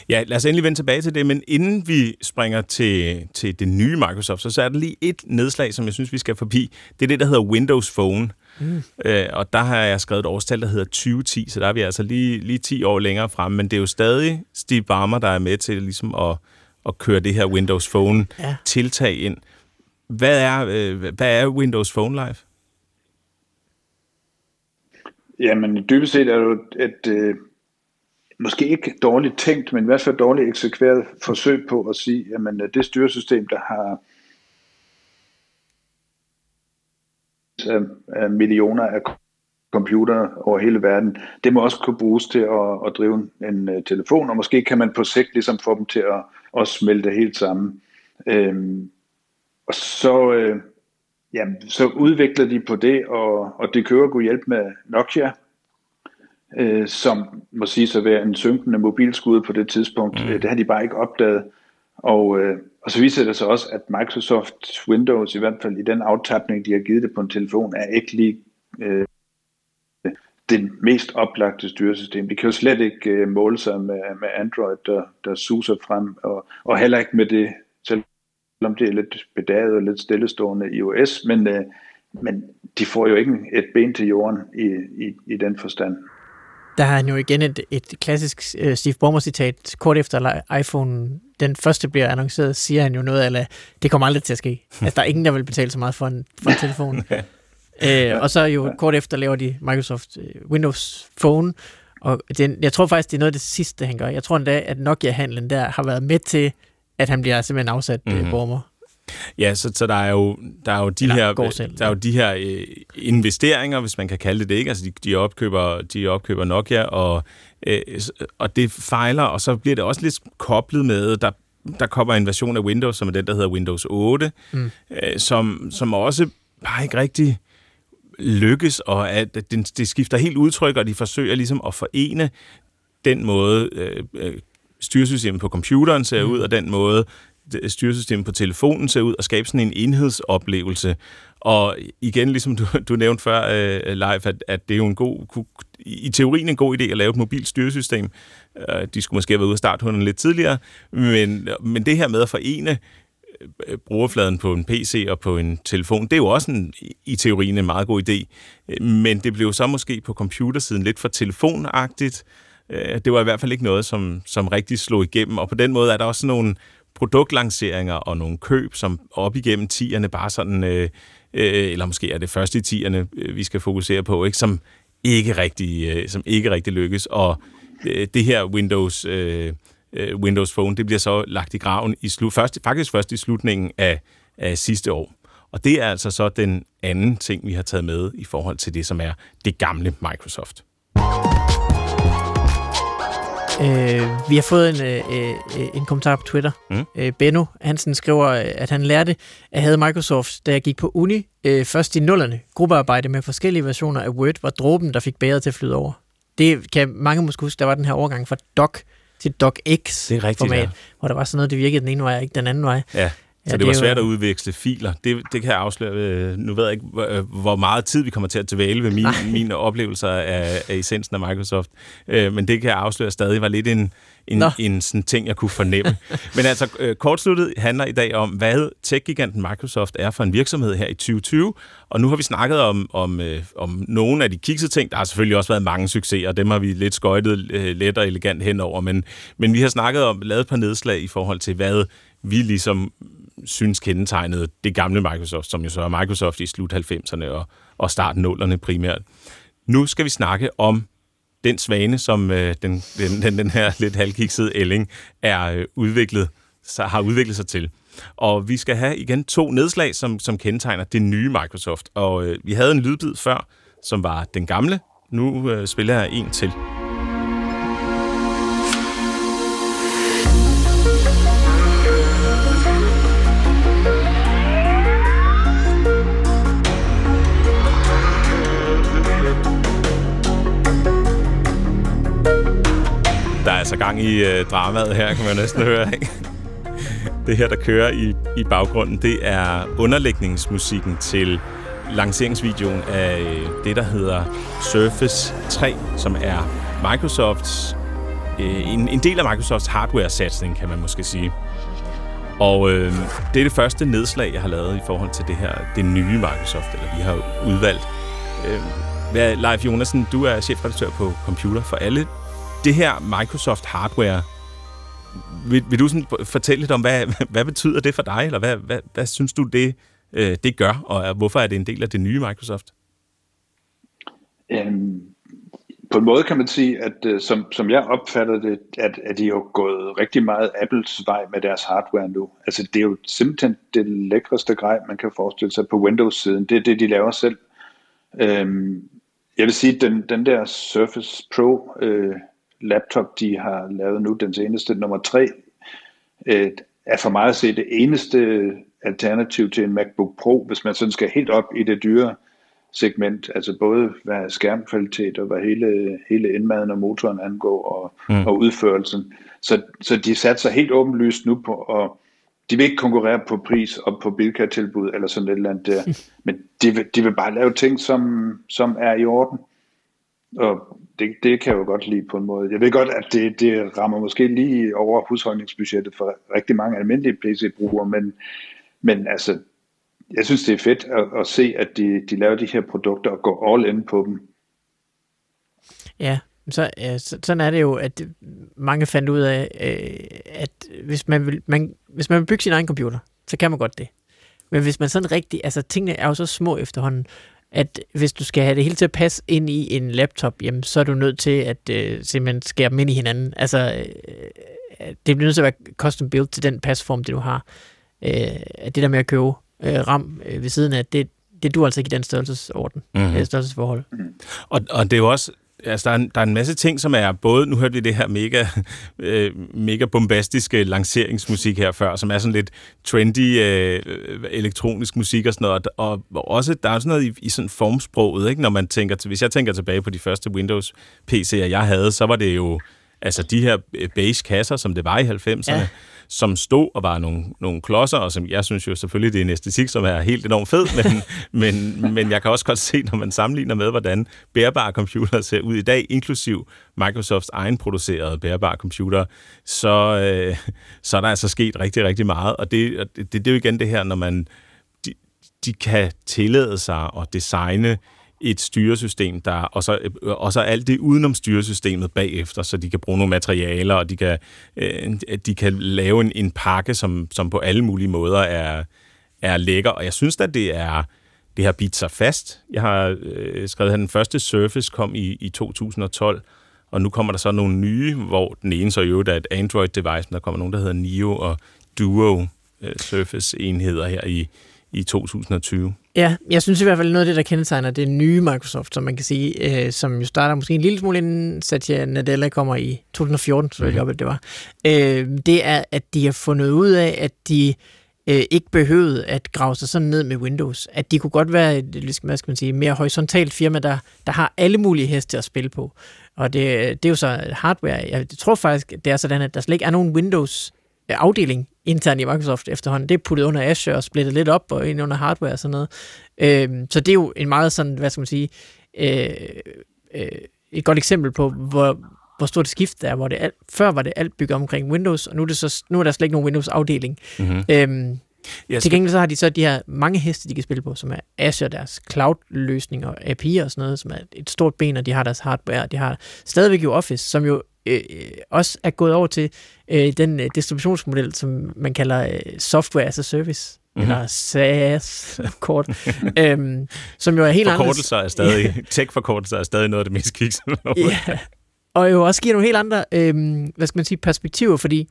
Ja, lad os endelig vende tilbage til det, men inden vi springer til, til det nye Microsoft, så, så er der lige et nedslag, som jeg synes, vi skal forbi. Det er det, der hedder Windows Phone. Mm. Øh, og der har jeg skrevet et årstal, der hedder 2010, så der er vi altså lige, lige 10 år længere frem, men det er jo stadig Steve Ballmer, der er med til ligesom at, at køre det her Windows Phone-tiltag ind. Hvad er, øh, hvad er Windows Phone Live? Jamen, dybest set er det jo et, øh, måske ikke dårligt tænkt, men i hvert fald dårligt eksekveret forsøg på at sige, jamen øh, det styresystem, der har af millioner af computere over hele verden, det må også kunne bruges til at, at drive en uh, telefon, og måske kan man på sigt ligesom få dem til at, at smelte helt sammen. Øhm, og så, øh, jamen, så udvikler de på det, og, og det kører god hjælp med Nokia, øh, som må sige at være en synkende mobilskud på det tidspunkt. Mm. Det har de bare ikke opdaget. Og, øh, og så viser det sig også, at Microsoft Windows, i hvert fald i den aftapning, de har givet det på en telefon, er ikke lige øh, det mest oplagte styresystem. De kan jo slet ikke øh, måle sig med, med Android, der, der suser frem, og, og heller ikke med det, selvom det er lidt bedaget og lidt stillestående i OS, men, øh, men de får jo ikke et ben til jorden i, i, i den forstand der har han jo igen et, et klassisk uh, Steve Ballmer-citat. Kort efter iPhone, den første bliver annonceret, siger han jo noget af, det kommer aldrig til at ske. [laughs] altså, der er ingen, der vil betale så meget for en, for en telefon. [laughs] uh, og så jo kort efter laver de Microsoft uh, Windows Phone, og den, jeg tror faktisk, det er noget af det sidste, han gør. Jeg tror endda, at Nokia-handlen der har været med til, at han bliver simpelthen afsat, mm-hmm. Ballmer. Ja, så, så der er jo der er jo de Eller her selv, der er jo de her øh, investeringer, hvis man kan kalde det det, ikke? Altså de, de opkøber de opkøber Nokia og øh, og det fejler, og så bliver det også lidt koblet med der der kommer en version af Windows, som er den, der hedder Windows 8, mm. øh, som, som også bare ikke rigtig lykkes, og at det, det skifter helt udtryk, og de forsøger ligesom at forene den måde, øh, øh styresystemet på computeren ser mm. ud, og den måde, styresystemet på telefonen ser ud, og skabe sådan en enhedsoplevelse. Og igen, ligesom du, du nævnte før, uh, Leif, at, at det er jo en god, i teorien en god idé at lave et mobilt styresystem. Uh, de skulle måske have været ude af starthunden lidt tidligere, men, men det her med at forene øh, brugerfladen på en PC og på en telefon, det er jo også en, i teorien en meget god idé. Men det blev så måske på computersiden lidt for telefonagtigt. Det var i hvert fald ikke noget, som, som rigtig slog igennem, og på den måde er der også nogle produktlanceringer og nogle køb, som op igennem tierne bare sådan, øh, øh, eller måske er det første i tierne, øh, vi skal fokusere på, ikke, som ikke rigtig, øh, som ikke rigtig lykkes. Og øh, det her Windows, øh, øh, Windows Phone, det bliver så lagt i graven i slu, først, faktisk først i slutningen af, af sidste år. Og det er altså så den anden ting, vi har taget med i forhold til det, som er det gamle Microsoft. Øh, vi har fået en, øh, øh, en kommentar på Twitter. Mm. Øh, Benno Hansen skriver, at han lærte at havde Microsoft, da jeg gik på uni, øh, først i nullerne. Gruppearbejde med forskellige versioner af Word var dråben, der fik bæret til at flyde over. Det kan mange måske huske, der var den her overgang fra doc til docx det rigtigt, format, ja. hvor der var sådan noget, det virkede den ene vej, ikke den anden vej. Ja. Så ja, det, var svært at udveksle filer. Det, det kan jeg afsløre. Øh, nu ved jeg ikke, hvor meget tid vi kommer til at dvæle ved mine, mine oplevelser af, af essensen af Microsoft. Øh, men det kan jeg afsløre stadig var lidt en, en, en sådan ting, jeg kunne fornemme. [laughs] Men altså, øh, kortsluttet handler i dag om, hvad tech-giganten Microsoft er for en virksomhed her i 2020. Og nu har vi snakket om, om, om nogle af de kiksede ting. Der har selvfølgelig også været mange succeser, og dem har vi lidt skøjtet let og elegant henover. Men, men vi har snakket om, lavet et par nedslag i forhold til, hvad vi ligesom synes kendetegnede det gamle Microsoft, som jo så er Microsoft i slut 90'erne og, og start 0'erne primært. Nu skal vi snakke om den svane, som øh, den, den, den, den her [laughs] lidt halvkiksede ælling er øh, udviklet, så har udviklet sig til. Og vi skal have igen to nedslag, som, som kendetegner det nye Microsoft. Og øh, vi havde en lydbid før, som var den gamle. Nu øh, spiller jeg en til. Der er altså gang i øh, dramaet her, kan man næsten høre. Ikke? Det her, der kører i, i baggrunden, det er underlægningsmusikken til lanceringsvideoen af øh, det, der hedder Surface 3, som er Microsofts øh, en, en del af Microsofts hardware-satsning, kan man måske sige. Og øh, det er det første nedslag, jeg har lavet i forhold til det her, det nye Microsoft, eller vi har udvalgt. Øh, Leif Jonasen, du er chefredaktør på Computer for alle. Det her Microsoft hardware, vil, vil du sådan fortælle lidt om, hvad, hvad betyder det for dig, eller hvad, hvad, hvad synes du, det, øh, det gør, og hvorfor er det en del af det nye Microsoft? Øhm, på en måde kan man sige, at øh, som, som jeg opfatter det, at, at de jo gået rigtig meget Apples vej med deres hardware nu. Altså det er jo simpelthen det lækreste grej, man kan forestille sig på Windows-siden. Det er det, de laver selv. Øhm, jeg vil sige, at den, den der Surface Pro øh, laptop, de har lavet nu, den seneste, nummer 3, øh, er for mig at se det eneste alternativ til en MacBook Pro, hvis man sådan skal helt op i det dyre segment, altså både hvad skærmkvalitet og hvad hele, hele indmaden og motoren angår og, mm. og udførelsen. Så, så de satser helt åbenlyst nu på, og de vil ikke konkurrere på pris og på bilkartilbud eller sådan et eller andet der, [laughs] men de vil, de vil bare lave ting, som, som er i orden. Og det, det kan jeg jo godt lide på en måde. Jeg ved godt, at det, det rammer måske lige over husholdningsbudgettet for rigtig mange almindelige PC-brugere, men, men altså, jeg synes, det er fedt at, at se, at de, de laver de her produkter og går all in på dem. Ja, så, øh, så, sådan er det jo, at mange fandt ud af, øh, at hvis man, vil, man, hvis man vil bygge sin egen computer, så kan man godt det. Men hvis man sådan rigtig, altså tingene er jo så små efterhånden, at hvis du skal have det hele til at passe ind i en laptop, jamen så er du nødt til at øh, simpelthen skære dem ind i hinanden. Altså, øh, det bliver nødt til at være custom built til den pasform, det du har. Øh, det der med at købe øh, RAM øh, ved siden af, det, det du altså ikke i den størrelsesorden, Mhm. mm-hmm. størrelsesforhold. Og, og det er jo også, altså der er, en, der er en masse ting, som er både, nu hørte vi det her mega, [laughs] øh, mega bombastiske lanceringsmusik her før, som er sådan lidt trendy øh, elektronisk musik og sådan noget, og, og også, der er sådan noget i, i sådan formsproget, ikke? når man tænker, til, hvis jeg tænker tilbage på de første Windows PC'er, jeg havde, så var det jo altså de her øh, beige kasser, som det var i 90'erne, Ja som stod og var nogle, nogle klodser, og som jeg synes jo selvfølgelig, det er en æstetik, som er helt enormt fed, men, [laughs] men, men jeg kan også godt se, når man sammenligner med, hvordan bærbare computere ser ud i dag, inklusiv Microsofts egen producerede bærbare computer, så, øh, så er der altså sket rigtig, rigtig meget, og det, det, det er jo igen det her, når man de, de kan tillade sig at designe et styresystem, der, og, så, og så alt det udenom styresystemet bagefter, så de kan bruge nogle materialer, og de kan, øh, de kan lave en, en pakke, som, som på alle mulige måder er, er lækker. Og jeg synes at det er det har bidt sig fast. Jeg har øh, skrevet, at den første Surface kom i, i 2012, og nu kommer der så nogle nye, hvor den ene så jo er et Android-device, men der kommer nogen, der hedder Neo og Duo øh, Surface-enheder her i, i 2020. Ja, jeg synes i hvert fald noget af det, der kendetegner det nye Microsoft, som man kan sige, øh, som jo starter måske en lille smule inden Satya Nadella kommer i 2014, så mm-hmm. op, at det var, øh, det er, at de har fundet ud af, at de øh, ikke behøvede at grave sig sådan ned med Windows. At de kunne godt være et hvad skal man sige, mere horisontalt firma, der, der har alle mulige heste at spille på. Og det, det er jo så hardware. Jeg tror faktisk, det er sådan, at der slet ikke er nogen Windows afdeling internt i Microsoft efterhånden. Det er puttet under Azure og splittet lidt op og ind under hardware og sådan noget. Øhm, så det er jo en meget sådan, hvad skal man sige, øh, øh, et godt eksempel på, hvor, hvor stort et skift der er, hvor det alt, før var det alt bygget omkring Windows, og nu er, det så, nu er der slet ikke nogen Windows-afdeling. Mm-hmm. Øhm, Jeg til gengæld så har de så de her mange heste, de kan spille på, som er Azure, deres cloud-løsning og API og sådan noget, som er et stort ben, og de har deres hardware, og de har stadigvæk jo Office, som jo øh, også er gået over til øh, den øh, distributionsmodel, som man kalder øh, Software as a Service, Mhm. mm-hmm. eller SAS kort, [laughs] øhm, som jo er helt anderledes. Forkortelser er stadig, tech-forkortelser er stadig noget af det mest kiksede. Ja, og jo også giver nogle helt andre, øhm, hvad skal man sige, perspektiver, fordi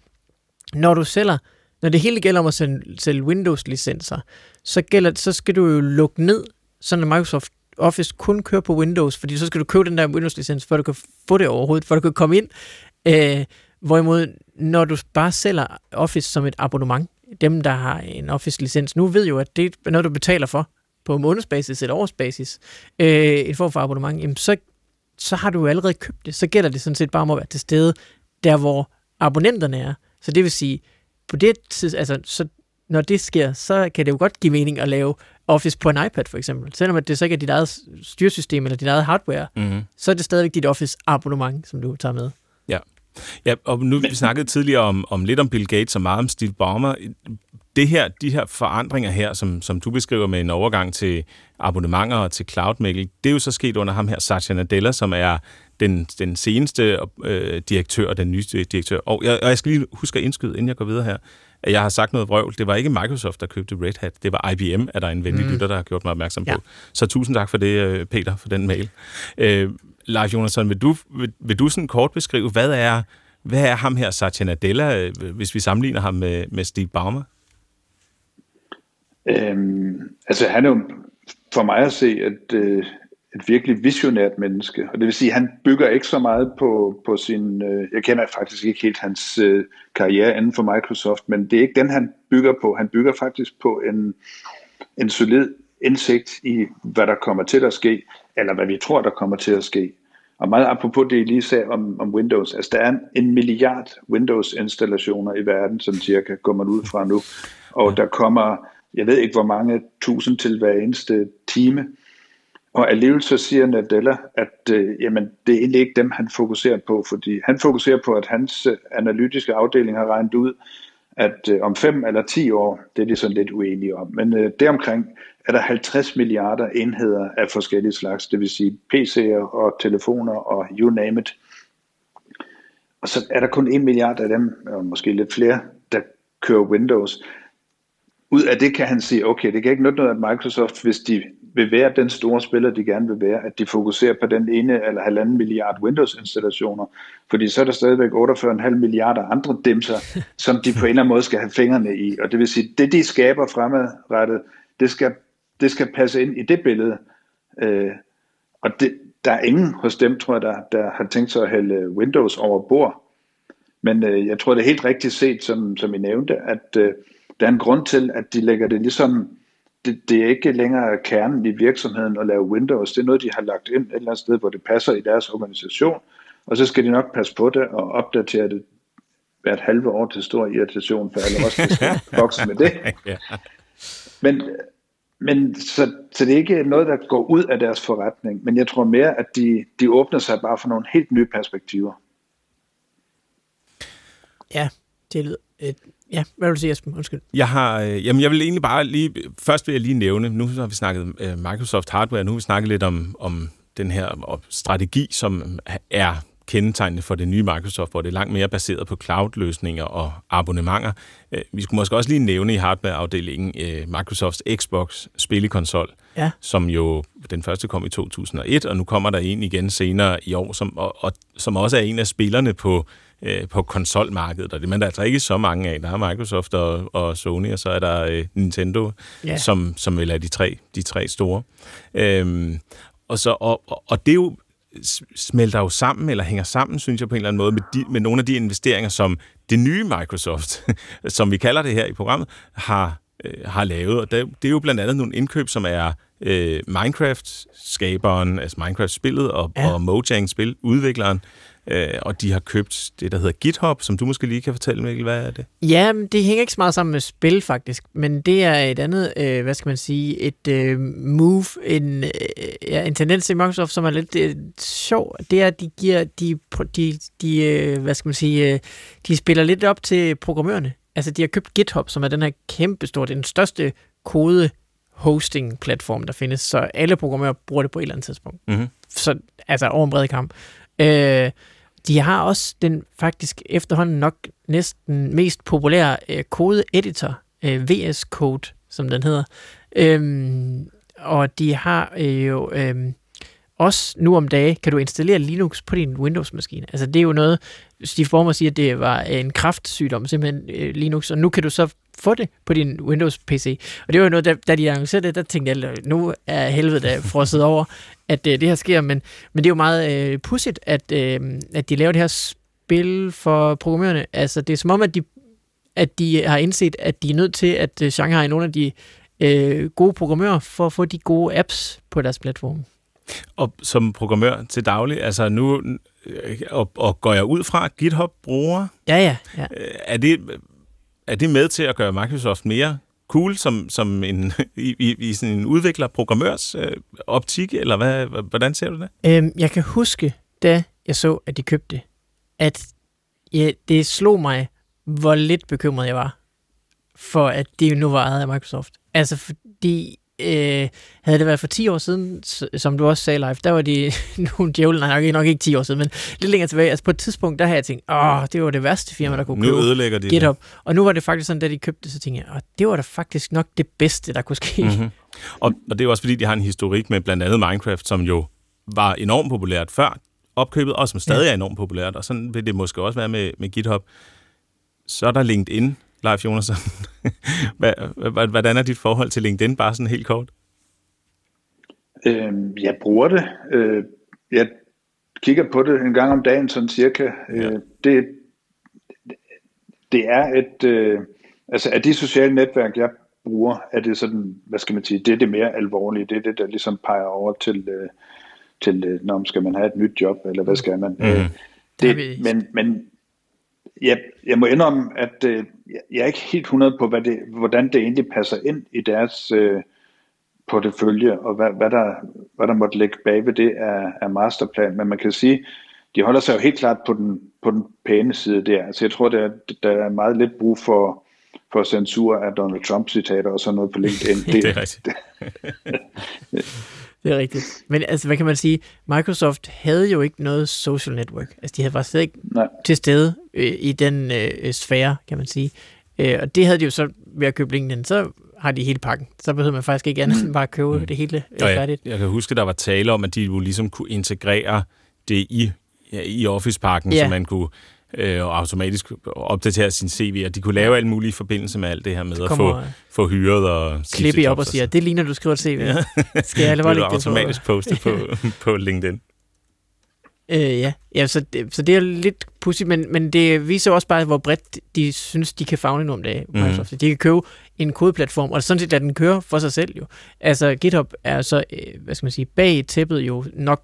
når du sælger, når det hele gælder om at sælge Windows-licenser, så, gælder, så skal du jo lukke ned, så at Microsoft Office kun kører på Windows, fordi så skal du købe den der Windows-licens, før du kan få det overhovedet, før du kan komme ind. Øh, hvorimod, når du bare sælger Office som et abonnement, dem, der har en Office-licens nu, ved jo, at det er noget, du betaler for på månedsbasis eller årsbasis, øh, en form for abonnement, jamen så, så har du jo allerede købt det. Så gælder det sådan set bare om at være til stede, der hvor abonnenterne er. Så det vil sige, på det tids, altså, så når det sker, så kan det jo godt give mening at lave Office på en iPad for eksempel. Selvom det så ikke er dit eget styresystem eller dit eget hardware, Mm-hmm. så er det stadigvæk dit Office abonnement, som du tager med. Ja, og nu vi snakkede tidligere om, om lidt om Bill Gates og meget om Steve Ballmer. Det her, de her forandringer her, som, som du beskriver med en overgang til abonnementer og til cloud Mikkel, det er jo så sket under ham her, Satya Nadella, som er den, den seneste øh, direktør, den nyeste direktør. Og jeg, og jeg skal lige huske at indskyde, inden jeg går videre her, at jeg har sagt noget vrøvl. Det var ikke Microsoft, der købte Red Hat. Det var IBM, er der en venlig mm. lytter, der har gjort mig opmærksom Ja. på. Så tusind tak for det, øh, Peter, for den mail. Øh, Lars Jonasson, vil du, vil, vil du sådan kort beskrive, hvad er, hvad er ham her, Satya Nadella, øh, hvis vi sammenligner ham med, med Steve Ballmer? Øhm, altså han er jo for mig at se et, øh, et virkelig visionært menneske, og det vil sige, at han bygger ikke så meget på, på sin, øh, jeg kender faktisk ikke helt hans øh, karriere inden for Microsoft, men det er ikke den, han bygger på. Han bygger faktisk på en, en solid indsigt i, hvad der kommer til at ske, eller hvad vi tror, der kommer til at ske. Og meget apropos det, I lige sagde om, om Windows. Altså, der er en, en milliard Windows-installationer i verden, sådan cirka, går man ud fra nu. Og der kommer, jeg ved ikke hvor mange, tusind til hver eneste time. Og alligevel så siger Nadella, at øh, jamen, det er egentlig ikke dem, han fokuserer på, fordi han fokuserer på, at hans øh, analytiske afdeling har regnet ud, at øh, om fem eller ti år, det er de sådan lidt uenige om, men øh, deromkring er der 50 milliarder enheder af forskellige slags, det vil sige PC'er og telefoner og you name it. Og så er der kun en milliard af dem, og måske lidt flere, der kører Windows. Ud af det kan han sige, okay, det kan ikke nytte noget at Microsoft, hvis de vil være den store spiller, de gerne vil være, at de fokuserer på den ene eller halvanden milliard Windows-installationer, fordi så er der stadigvæk 48,5 milliarder andre dimser, som de på en eller anden måde skal have fingrene i. Og det vil sige, det de skaber fremadrettet, det skal, det skal passe ind i det billede. Øh, og det, der er ingen hos dem, tror jeg, der, der har tænkt sig at hælde Windows over bord. Men øh, jeg tror, det er helt rigtigt set, som, som I nævnte, at øh, der er en grund til, at de lægger det ligesom, det, det er ikke længere kernen i virksomheden at lave Windows. Det er noget, de har lagt ind et eller andet sted, hvor det passer i deres organisation. Og så skal de nok passe på det og opdatere det hvert halve år til stor irritation for alle os, der skal vokse med det. [laughs] Men, men så, så det er ikke noget, der går ud af deres forretning, men jeg tror mere, at de, de åbner sig bare for nogle helt nye perspektiver. Ja, det lyder... Et, ja, hvad vil du sige, Esben? Undskyld. Jeg har, øh, jamen jeg vil egentlig bare lige, først vil jeg lige nævne, nu har vi snakket øh, Microsoft Hardware, nu har vi snakket lidt om, om den her strategi, som er kendetegnende for det nye Microsoft, hvor det er langt mere baseret på cloud-løsninger og abonnementer. Øh, Vi skulle måske også lige nævne i hardware-afdelingen øh, Microsofts Xbox spillekonsol, Ja. som jo den første kom i 2001, og nu kommer der en igen senere i år, som, og, og, som også er en af spillerne på, øh, på konsolmarkedet. Og det er der altså ikke så mange af. Der er Microsoft og, og Sony, og så er der øh, Nintendo, ja. som, som vel er de tre, de tre store. Øhm, og, så, og, og, og det er jo smelter jo sammen, eller hænger sammen, synes jeg på en eller anden måde, med, de, med nogle af de investeringer, som det nye Microsoft, [laughs] som vi kalder det her i programmet, har, øh, har lavet. Og det, det er jo blandt andet nogle indkøb, som er øh, Minecraft-skaberen, altså Minecraft-spillet, og, ja. og Mojang-spil, udvikleren, øh, og de har købt det, der hedder GitHub, som du måske lige kan fortælle, Mikkel, hvad er det? Ja, det hænger ikke så meget sammen med spil, faktisk. Men det er et andet, øh, hvad skal man sige, et øh, move, en, øh, ja, en tendens i Microsoft, som er lidt øh, sjov. Det er, at de giver, de, de, de øh, hvad skal man sige, øh, de spiller lidt op til programmørerne. Altså, de har købt GitHub, som er den her kæmpe store, den største kode hosting platform, der findes, så alle programmører bruger det på et eller andet tidspunkt. Mm-hmm. Så, altså over en bred kamp. Øh, de har også den faktisk efterhånden nok næsten mest populære øh, kode-editor, øh, VS Code, som den hedder. Øhm, og de har øh, jo, øh, også nu om dage kan du installere Linux på din Windows-maskine. Altså det er jo noget, Steve Ballmer siger, at det var en kraftsygdom, simpelthen øh, Linux, og nu kan du så få det på din Windows-PC. Og det var jo noget, da, da de annoncerede det, der tænkte jeg, nu er helvede da [laughs] frosset over, at øh, det her sker, men, men det er jo meget øh, pudsigt, at, øh, at de laver det her spil for programmørerne. Altså det er som om, at de, at de har indset, at de er nødt til at øh, Shanghai er nogle af de øh, gode programmører for at få de gode apps på deres platform. Og som programmør til daglig, altså nu øh, og, og går jeg ud fra GitHub bruger, Ja, ja, ja. øh, er det, er det med til at gøre Microsoft mere cool som, som en, [laughs] i, i, i sådan en udvikler-programmørs øh, optik, eller hvad, hvordan ser du det? Øhm, jeg kan huske, da jeg så, at de købte at ja, det slog mig, hvor lidt bekymret jeg var for, at det jo nu var ejet af Microsoft. Altså fordi, øh, havde det været for 10 år siden, som du også sagde live, der var de [laughs] nogle djævle, nej nok, nok ikke 10 år siden, men lidt længere tilbage. Altså på et tidspunkt, der havde jeg tænkt, åh, det var det værste firma, der kunne Nu købe ødelægger de GitHub. Og nu var det faktisk sådan, da de købte det, så tænkte jeg, åh, det var da faktisk nok det bedste, der kunne ske. det. Mm-hmm. Og, og det er også fordi, de har en historik med blandt andet Minecraft, som jo var enormt populært før opkøbet, og som stadig ja. er enormt populært, og sådan vil det måske også være med, med GitHub. Så er der LinkedIn, Leif Jonasson. [laughs] Hvad, hvad- hvordan er dit forhold til LinkedIn, bare sådan helt kort? Øhm, jeg bruger det. Øh, jeg kigger på det en gang om dagen, sådan cirka. Øh, det, det er et... Øh, altså, af de sociale netværk, jeg bruger, er det sådan, hvad skal man sige, det er det mere alvorlige. Det er det, der ligesom peger over til, øh, til øh, når skal man have et nyt job, eller hvad skal man? Mm. Øh, det, men, men jeg, jeg må indrømme, at øh, jeg- er ikke helt 100 på, hvad det, hvordan det egentlig passer ind i deres øh, portefølje, og hvad, hvad, der, hvad der måtte ligge bag ved det af, af masterplan. Men man kan sige, de holder sig jo helt klart på den, på den pæne side der. Altså jeg tror, der, der er meget lidt brug for, for censur af Donald Trump-citater og sådan noget på LinkedIn. [laughs] Det er rigtigt. [laughs] Det er rigtigt. Men altså, hvad kan man sige? Microsoft havde jo ikke noget social network. Altså, de havde bare slet ikke Nej. til stede øh, i den øh, sfære, kan man sige. Øh, og det havde de jo så ved at købe LinkedIn. Så har de hele pakken. Så behøver man faktisk ikke andet end bare at købe det hele øh, Og jeg, færdigt. jeg kan huske, der var tale om, at de jo ligesom kunne integrere det i, ja, i Office-pakken, Ja. så man kunne øh, og automatisk opdatere sin CV, og de kunne lave alle mulige forbindelser med alt det her med at få, få hyret og Klippe i op og siger, det ligner, du skriver et CV. Ja. Skal jeg [laughs] det lægge det automatisk poste på, [laughs] på LinkedIn. Øh, ja, ja så, det, så det er lidt pudsigt, men, men det viser også bare, hvor bredt de synes, de kan fagne om dagen. Mhm. Microsoft. De kan købe en kodeplatform, og sådan set lader den køre for sig selv jo. Altså GitHub er så, øh, hvad skal man sige, bag i tæppet jo nok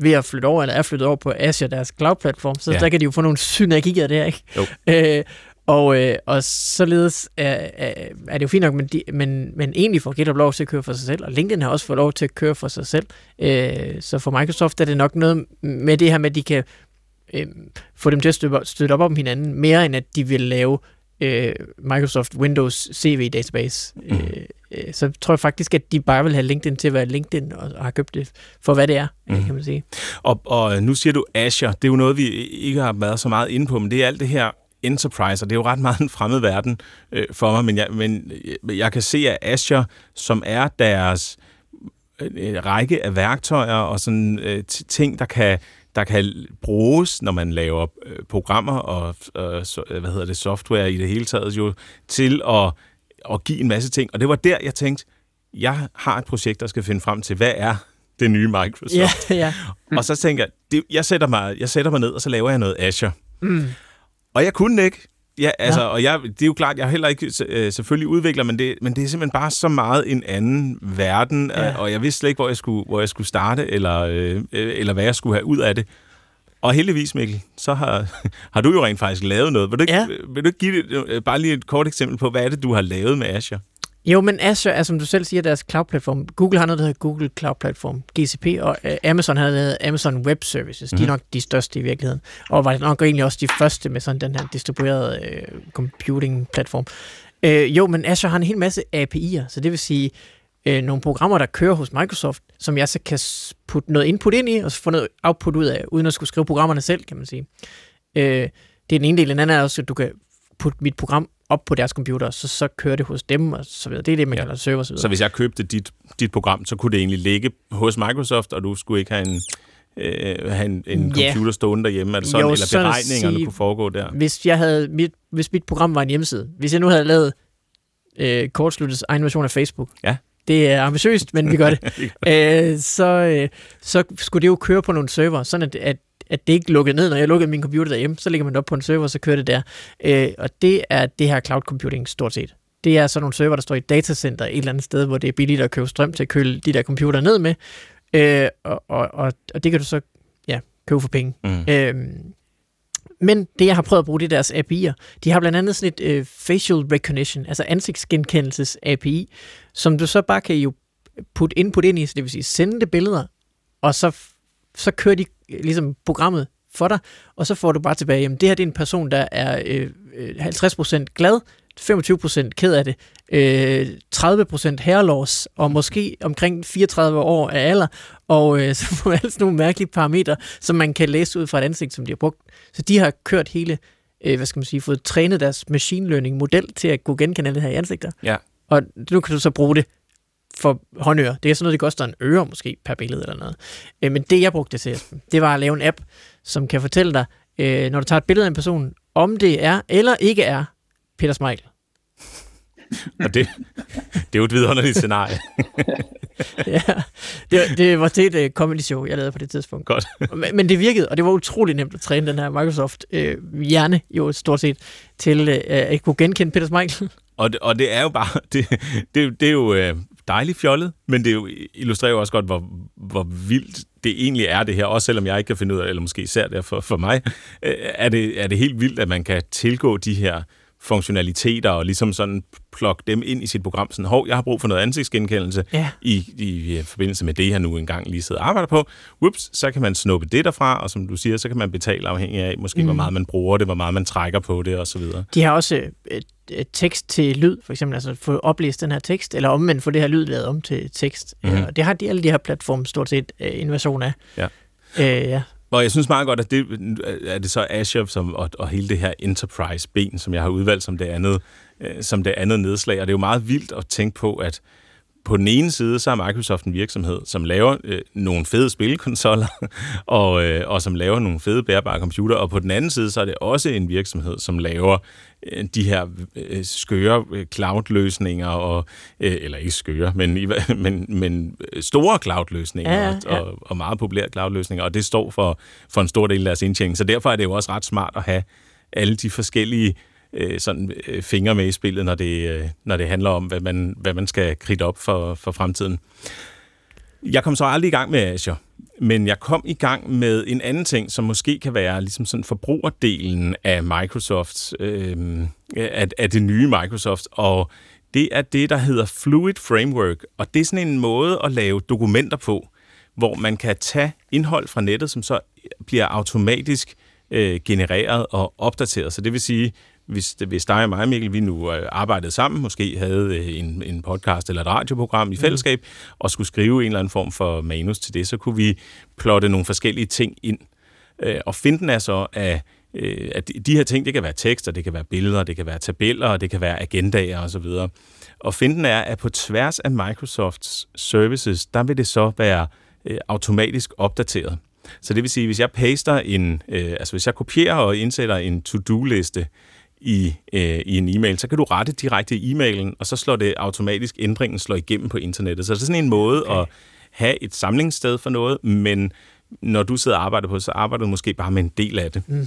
ved at flytte over, eller er flyttet over på Azure, deres cloud-platform, så Ja. der kan de jo få nogle synergier der, ikke? Jo. Øh, og, øh, og således er, er, er det jo fint nok, men, de, men, men egentlig får GitHub lov til at køre for sig selv, og LinkedIn har også fået lov til at køre for sig selv. Øh, så for Microsoft er det nok noget med det her med, at de kan øh, få dem til at støtte, støtte op om hinanden, mere end at de vil lave øh, Microsoft Windows CV database. Mhm. Mm. Øh, øh, så tror jeg faktisk, at de bare vil have LinkedIn til at være LinkedIn, og, og har købt det for, hvad det er, mm. kan man sige. Og, og nu siger du Azure, det er jo noget, vi ikke har været så meget inde på, men det er alt det her enterprise, og det er jo ret meget en fremmed verden øh, for mig, men jeg, men jeg kan se, at Azure, som er deres øh, række af værktøjer og sådan øh, ting, der kan der kan bruges, når man laver øh, programmer og øh, så, øh, hvad hedder det, software i det hele taget jo, til at, at give en masse ting. Og det var der, jeg tænkte, jeg har et projekt, der skal finde frem til, hvad er det nye Microsoft? Ja, ja. Og så tænker jeg, det, jeg, sætter mig, jeg sætter mig ned, og så laver jeg noget Azure. Mm. Og jeg kunne ikke. Ja, altså, Ja. og jeg, det er jo klart, jeg er heller ikke øh, selvfølgelig udvikler, men det, men det er simpelthen bare så meget en anden verden, Ja. ja. og jeg vidste slet ikke, hvor jeg skulle, hvor jeg skulle starte, eller, øh, øh, eller hvad jeg skulle have ud af det. Og heldigvis, Mikkel, så har, [laughs] har du jo rent faktisk lavet noget. Vil du ikke, Ja. vil du ikke give det, øh, bare lige et kort eksempel på, hvad er det, du har lavet med Azure? Jo, men Azure er, som du selv siger, deres cloud-platform. Google har noget, der hedder Google Cloud Platform, GCP, og øh, Amazon har noget, der hedder Amazon Web Services. Mm. De er Mhm. nok de største i virkeligheden, og var nok egentlig også de første med sådan den her distribuerede øh, computing-platform. Øh, jo, men Azure har en hel masse API'er, så det vil sige øh, nogle programmer, der kører hos Microsoft, som jeg så kan putte noget input ind i, og så få noget output ud af, uden at skulle skrive programmerne selv, kan man sige. Øh, det er den ene del. Den anden er også, at du kan putte mit program op på deres computer, så, så kører det hos dem, og så videre. Det er det, man Ja. kalder server så videre. Så hvis jeg købte dit, dit program, så kunne det egentlig ligge hos Microsoft, og du skulle ikke have en, øh, have en, en Ja. computer stående derhjemme, er det sådan, Jo, eller sådan beregningerne sige- kunne foregå der? hvis jeg havde mit, hvis mit program var en hjemmeside, hvis jeg nu havde lavet øh, kortsluttets egen version af Facebook, Ja. det er ambitiøst, men vi gør det, [laughs] øh, så, øh, så skulle det jo køre på nogle server, sådan at, at, at det ikke lukkede ned. Når jeg lukkede min computer derhjemme, så lægger man det op på en server, og så kører det der. Øh, og det er det her cloud computing stort set. Det er sådan nogle server, der står i et datacenter et eller andet sted, hvor det er billigt at købe strøm til at køle de der computer ned med. Øh, og, og, og, og det kan du så ja, købe for penge. Mm. Øhm, men det, jeg har prøvet at bruge, det er deres API'er. De har blandt andet sådan et øh, facial recognition, altså ansigtsgenkendelses API, som du så bare kan jo putte input ind i, så det vil sige sende det billeder, og så, så kører de øh, ligesom programmet for dig, og så får du bare tilbage, jamen det her det er en person, der er øh, øh, 50% glad, 25% ked af det, øh, 30% hair loss, og måske omkring 34 år af alder, og øh, [laughs] så får man altså nogle mærkelige parametre, som man kan læse ud fra et ansigt, som de har brugt. Så de har kørt hele, øh, hvad skal man sige, fået trænet deres machine learning model til at kunne genkende det her i ansigter. Ja. Og nu kan du så bruge det for håndører. Det er sådan noget, det koster en øre måske per billede eller noget. Øh, men det, jeg brugte det til, det var at lave en app, som kan fortælle dig, øh, når du tager et billede af en person, om det er eller ikke er Peter Smeichel. [laughs] Og det, det er jo et vidunderligt scenarie. [laughs] ja, det, det var til et uh, comedy show, jeg lavede på det tidspunkt. Godt. [laughs] Men, men det virkede, og det var utrolig nemt at træne den her Microsoft øh, hjerne, jo stort set, til øh, at kunne genkende Peter Smeichel. Og det, og det er jo bare, det, det, det er jo øh, dejligt fjollet, men det jo, illustrerer jo også godt, hvor, hvor vildt det egentlig er det her, også selvom jeg ikke kan finde ud af, eller måske især det for, for mig, øh, er, det, er det helt vildt, at man kan tilgå de her funktionaliteter og ligesom sådan plukke dem ind i sit program. Sådan, hov, jeg har brug for noget ansigtsgenkendelse Ja. i, i, i forbindelse med det, jeg nu engang lige sidder og arbejder på. Whoops, så kan man snuppe det derfra, og som du siger, så kan man betale afhængig af, måske mm. hvor meget man bruger det, hvor meget man trækker på det osv. De har også øh, et tekst til lyd, for eksempel, altså få oplæst den her tekst, eller omvendt få det her lyd lavet om til tekst. Mm. Og det har de, alle de her platforme stort set øh, en version af. Ja. Øh, ja. Og jeg synes meget godt, at det øh, er det så Asher som, og, og hele det her enterprise-ben, som jeg har udvalgt som det andet, øh, som det andet nedslag. Og det er jo meget vildt at tænke på, at på den ene side, så er Microsoft en virksomhed, som laver øh, nogle fede spilkonsoller, [laughs] og, øh, og som laver nogle fede bærbare computer, og på den anden side, så er det også en virksomhed, som laver øh, de her øh, skøre øh, cloud-løsninger, og, øh, eller ikke skøre, men, i men, men øh, store cloud-løsninger, Ja, ja. og, og meget populære cloud-løsninger, og det står for, for en stor del af deres indtjening. Så derfor er det jo også ret smart at have alle de forskellige øh, sådan, øh, fingre med i spillet, når det, øh, når det handler om, hvad man, hvad man skal kridte op for, for fremtiden. Jeg kom så aldrig i gang med Azure, men jeg kom i gang med en anden ting, som måske kan være ligesom sådan forbrugerdelen af Microsofts, øh, af, af det nye Microsoft, og det er det, der hedder Fluid Framework, og det er sådan en måde at lave dokumenter på, hvor man kan tage indhold fra nettet, som så bliver automatisk øh, genereret og opdateret. Så det vil sige, hvis, hvis dig og mig, Mikkel, vi nu øh, arbejdede sammen, måske havde øh, en, en podcast eller et radioprogram i fællesskab, mm. og skulle skrive en eller anden form for manus til det, så kunne vi plotte nogle forskellige ting ind. Øh, og finden er så, at, at de- de her ting, det kan være tekster, det kan være billeder, det kan være tabeller, det kan være agendaer osv. Og finden er, at på tværs af Microsofts services, der vil det så være øh, automatisk opdateret. Så det vil sige, hvis jeg paster en, øh, altså hvis jeg kopierer og indsætter en to-do-liste i, øh, i en e-mail, så kan du rette direkte i e-mailen, og så slår det automatisk, ændringen slår igennem på internettet. Så det er sådan en måde okay. at have et samlingssted for noget, men når du sidder og arbejder på det, så arbejder du måske bare med en del af det. Mm.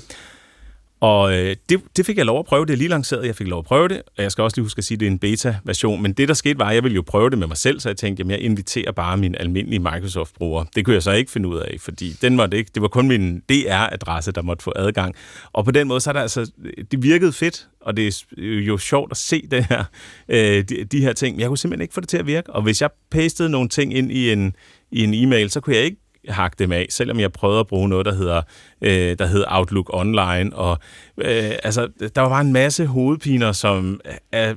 Og øh, det, det fik jeg lov at prøve. Det er lige lanceret, jeg fik lov at prøve det. Og jeg skal også lige huske at sige, at det er en beta-version. Men det, der skete, var, at jeg ville jo prøve det med mig selv, så jeg tænkte, jamen jeg inviterer bare min almindelige Microsoft-bruger. Det kunne jeg så ikke finde ud af, fordi den måtte ikke, det var kun min DR-adresse, der måtte få adgang. Og på den måde, så er der altså, det virkede fedt, og det er jo sjovt at se [laughs] det her, øh, de, de her ting. Men jeg kunne simpelthen ikke få det til at virke. Og hvis jeg pastede nogle ting ind i en, i en e-mail, så kunne jeg ikke hakke dem af, selvom jeg prøvede at bruge noget, der hedder, øh, der hedder Outlook Online. Og, øh, altså, der var bare en masse hovedpiner, som er,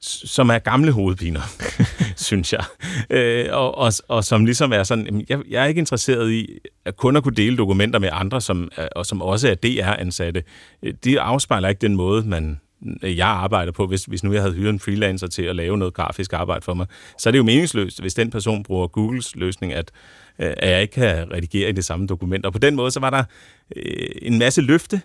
som er gamle hovedpiner, [laughs] synes jeg. Øh, og, og, og som ligesom er sådan, jeg, jeg er ikke interesseret i at kun at kunne dele dokumenter med andre, som, og som også er DR-ansatte. Øh, det afspejler ikke den måde, man, jeg arbejder på, hvis, hvis nu jeg havde hyret en freelancer til at lave noget grafisk arbejde for mig, så er det jo meningsløst, hvis den person bruger Googles løsning, at, Øh, at jeg ikke kan redigere i det samme dokument. Og på den måde, så var der øh, en masse løfte,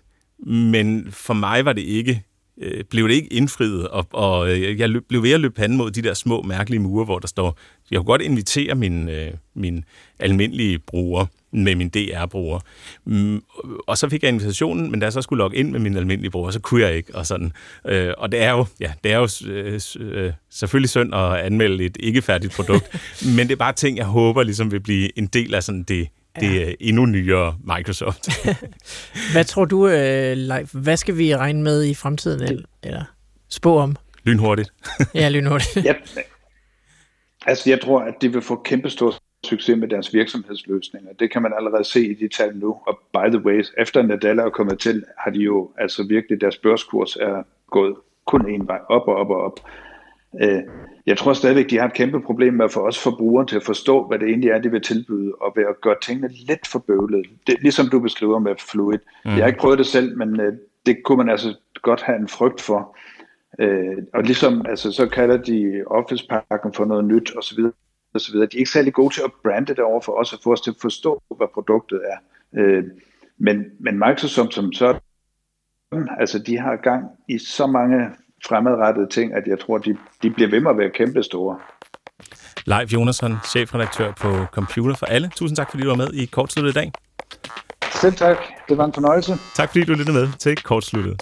men for mig var det ikke øh, blev det ikke indfriet, og, og øh, jeg løb, blev ved at løbe panden mod de der små, mærkelige mure, hvor der står, jeg kunne godt invitere min, øh, min almindelige bruger med min DR-bruger. Mm, og så fik jeg invitationen, men da jeg så skulle logge ind med min almindelige bruger, så kunne jeg ikke, og sådan. Øh, og det er jo, ja, det er jo øh, øh, selvfølgelig synd at anmelde et ikke færdigt produkt, [laughs] men det er bare ting, jeg håber ligesom vil blive en del af sådan det, det ja. endnu nyere Microsoft. [laughs] Hvad tror du, øh, Leif? Hvad skal vi regne med i fremtiden, eller, eller spå om? Lynhurtigt. [laughs] ja, lynhurtigt. ja, altså, jeg tror, at de vil få kæmpestor succes med deres virksomhedsløsninger. Det kan man allerede se i de tal nu. Og by the way, efter Nadal er kommet til, har de jo altså virkelig, deres børskurs er gået kun en vej op og op og op. Øh, jeg tror stadigvæk, de har et kæmpe problem med at få os forbrugere til at forstå, hvad det egentlig er, de vil tilbyde, og ved at gøre tingene lidt for bøvlet. Det, ligesom du beskriver med Fluid. Mm. Jeg har ikke prøvet det selv, men øh, det kunne man altså godt have en frygt for. Øh, og ligesom, altså, så kalder de Office-pakken for noget nyt, osv. osv. De er ikke særlig gode til at brande det over for os, og få os til at forstå, hvad produktet er. Øh, men, men Microsoft som så, altså de har gang i så mange fremadrettede ting, at jeg tror, de, de bliver ved med at være kæmpe store. Leif Jonasson, chefredaktør på Computer for Alle. Tusind tak, fordi du var med i Kortsluttet i dag. Selv tak. Det var en fornøjelse. Tak, fordi du lyttede med til Kortsluttet.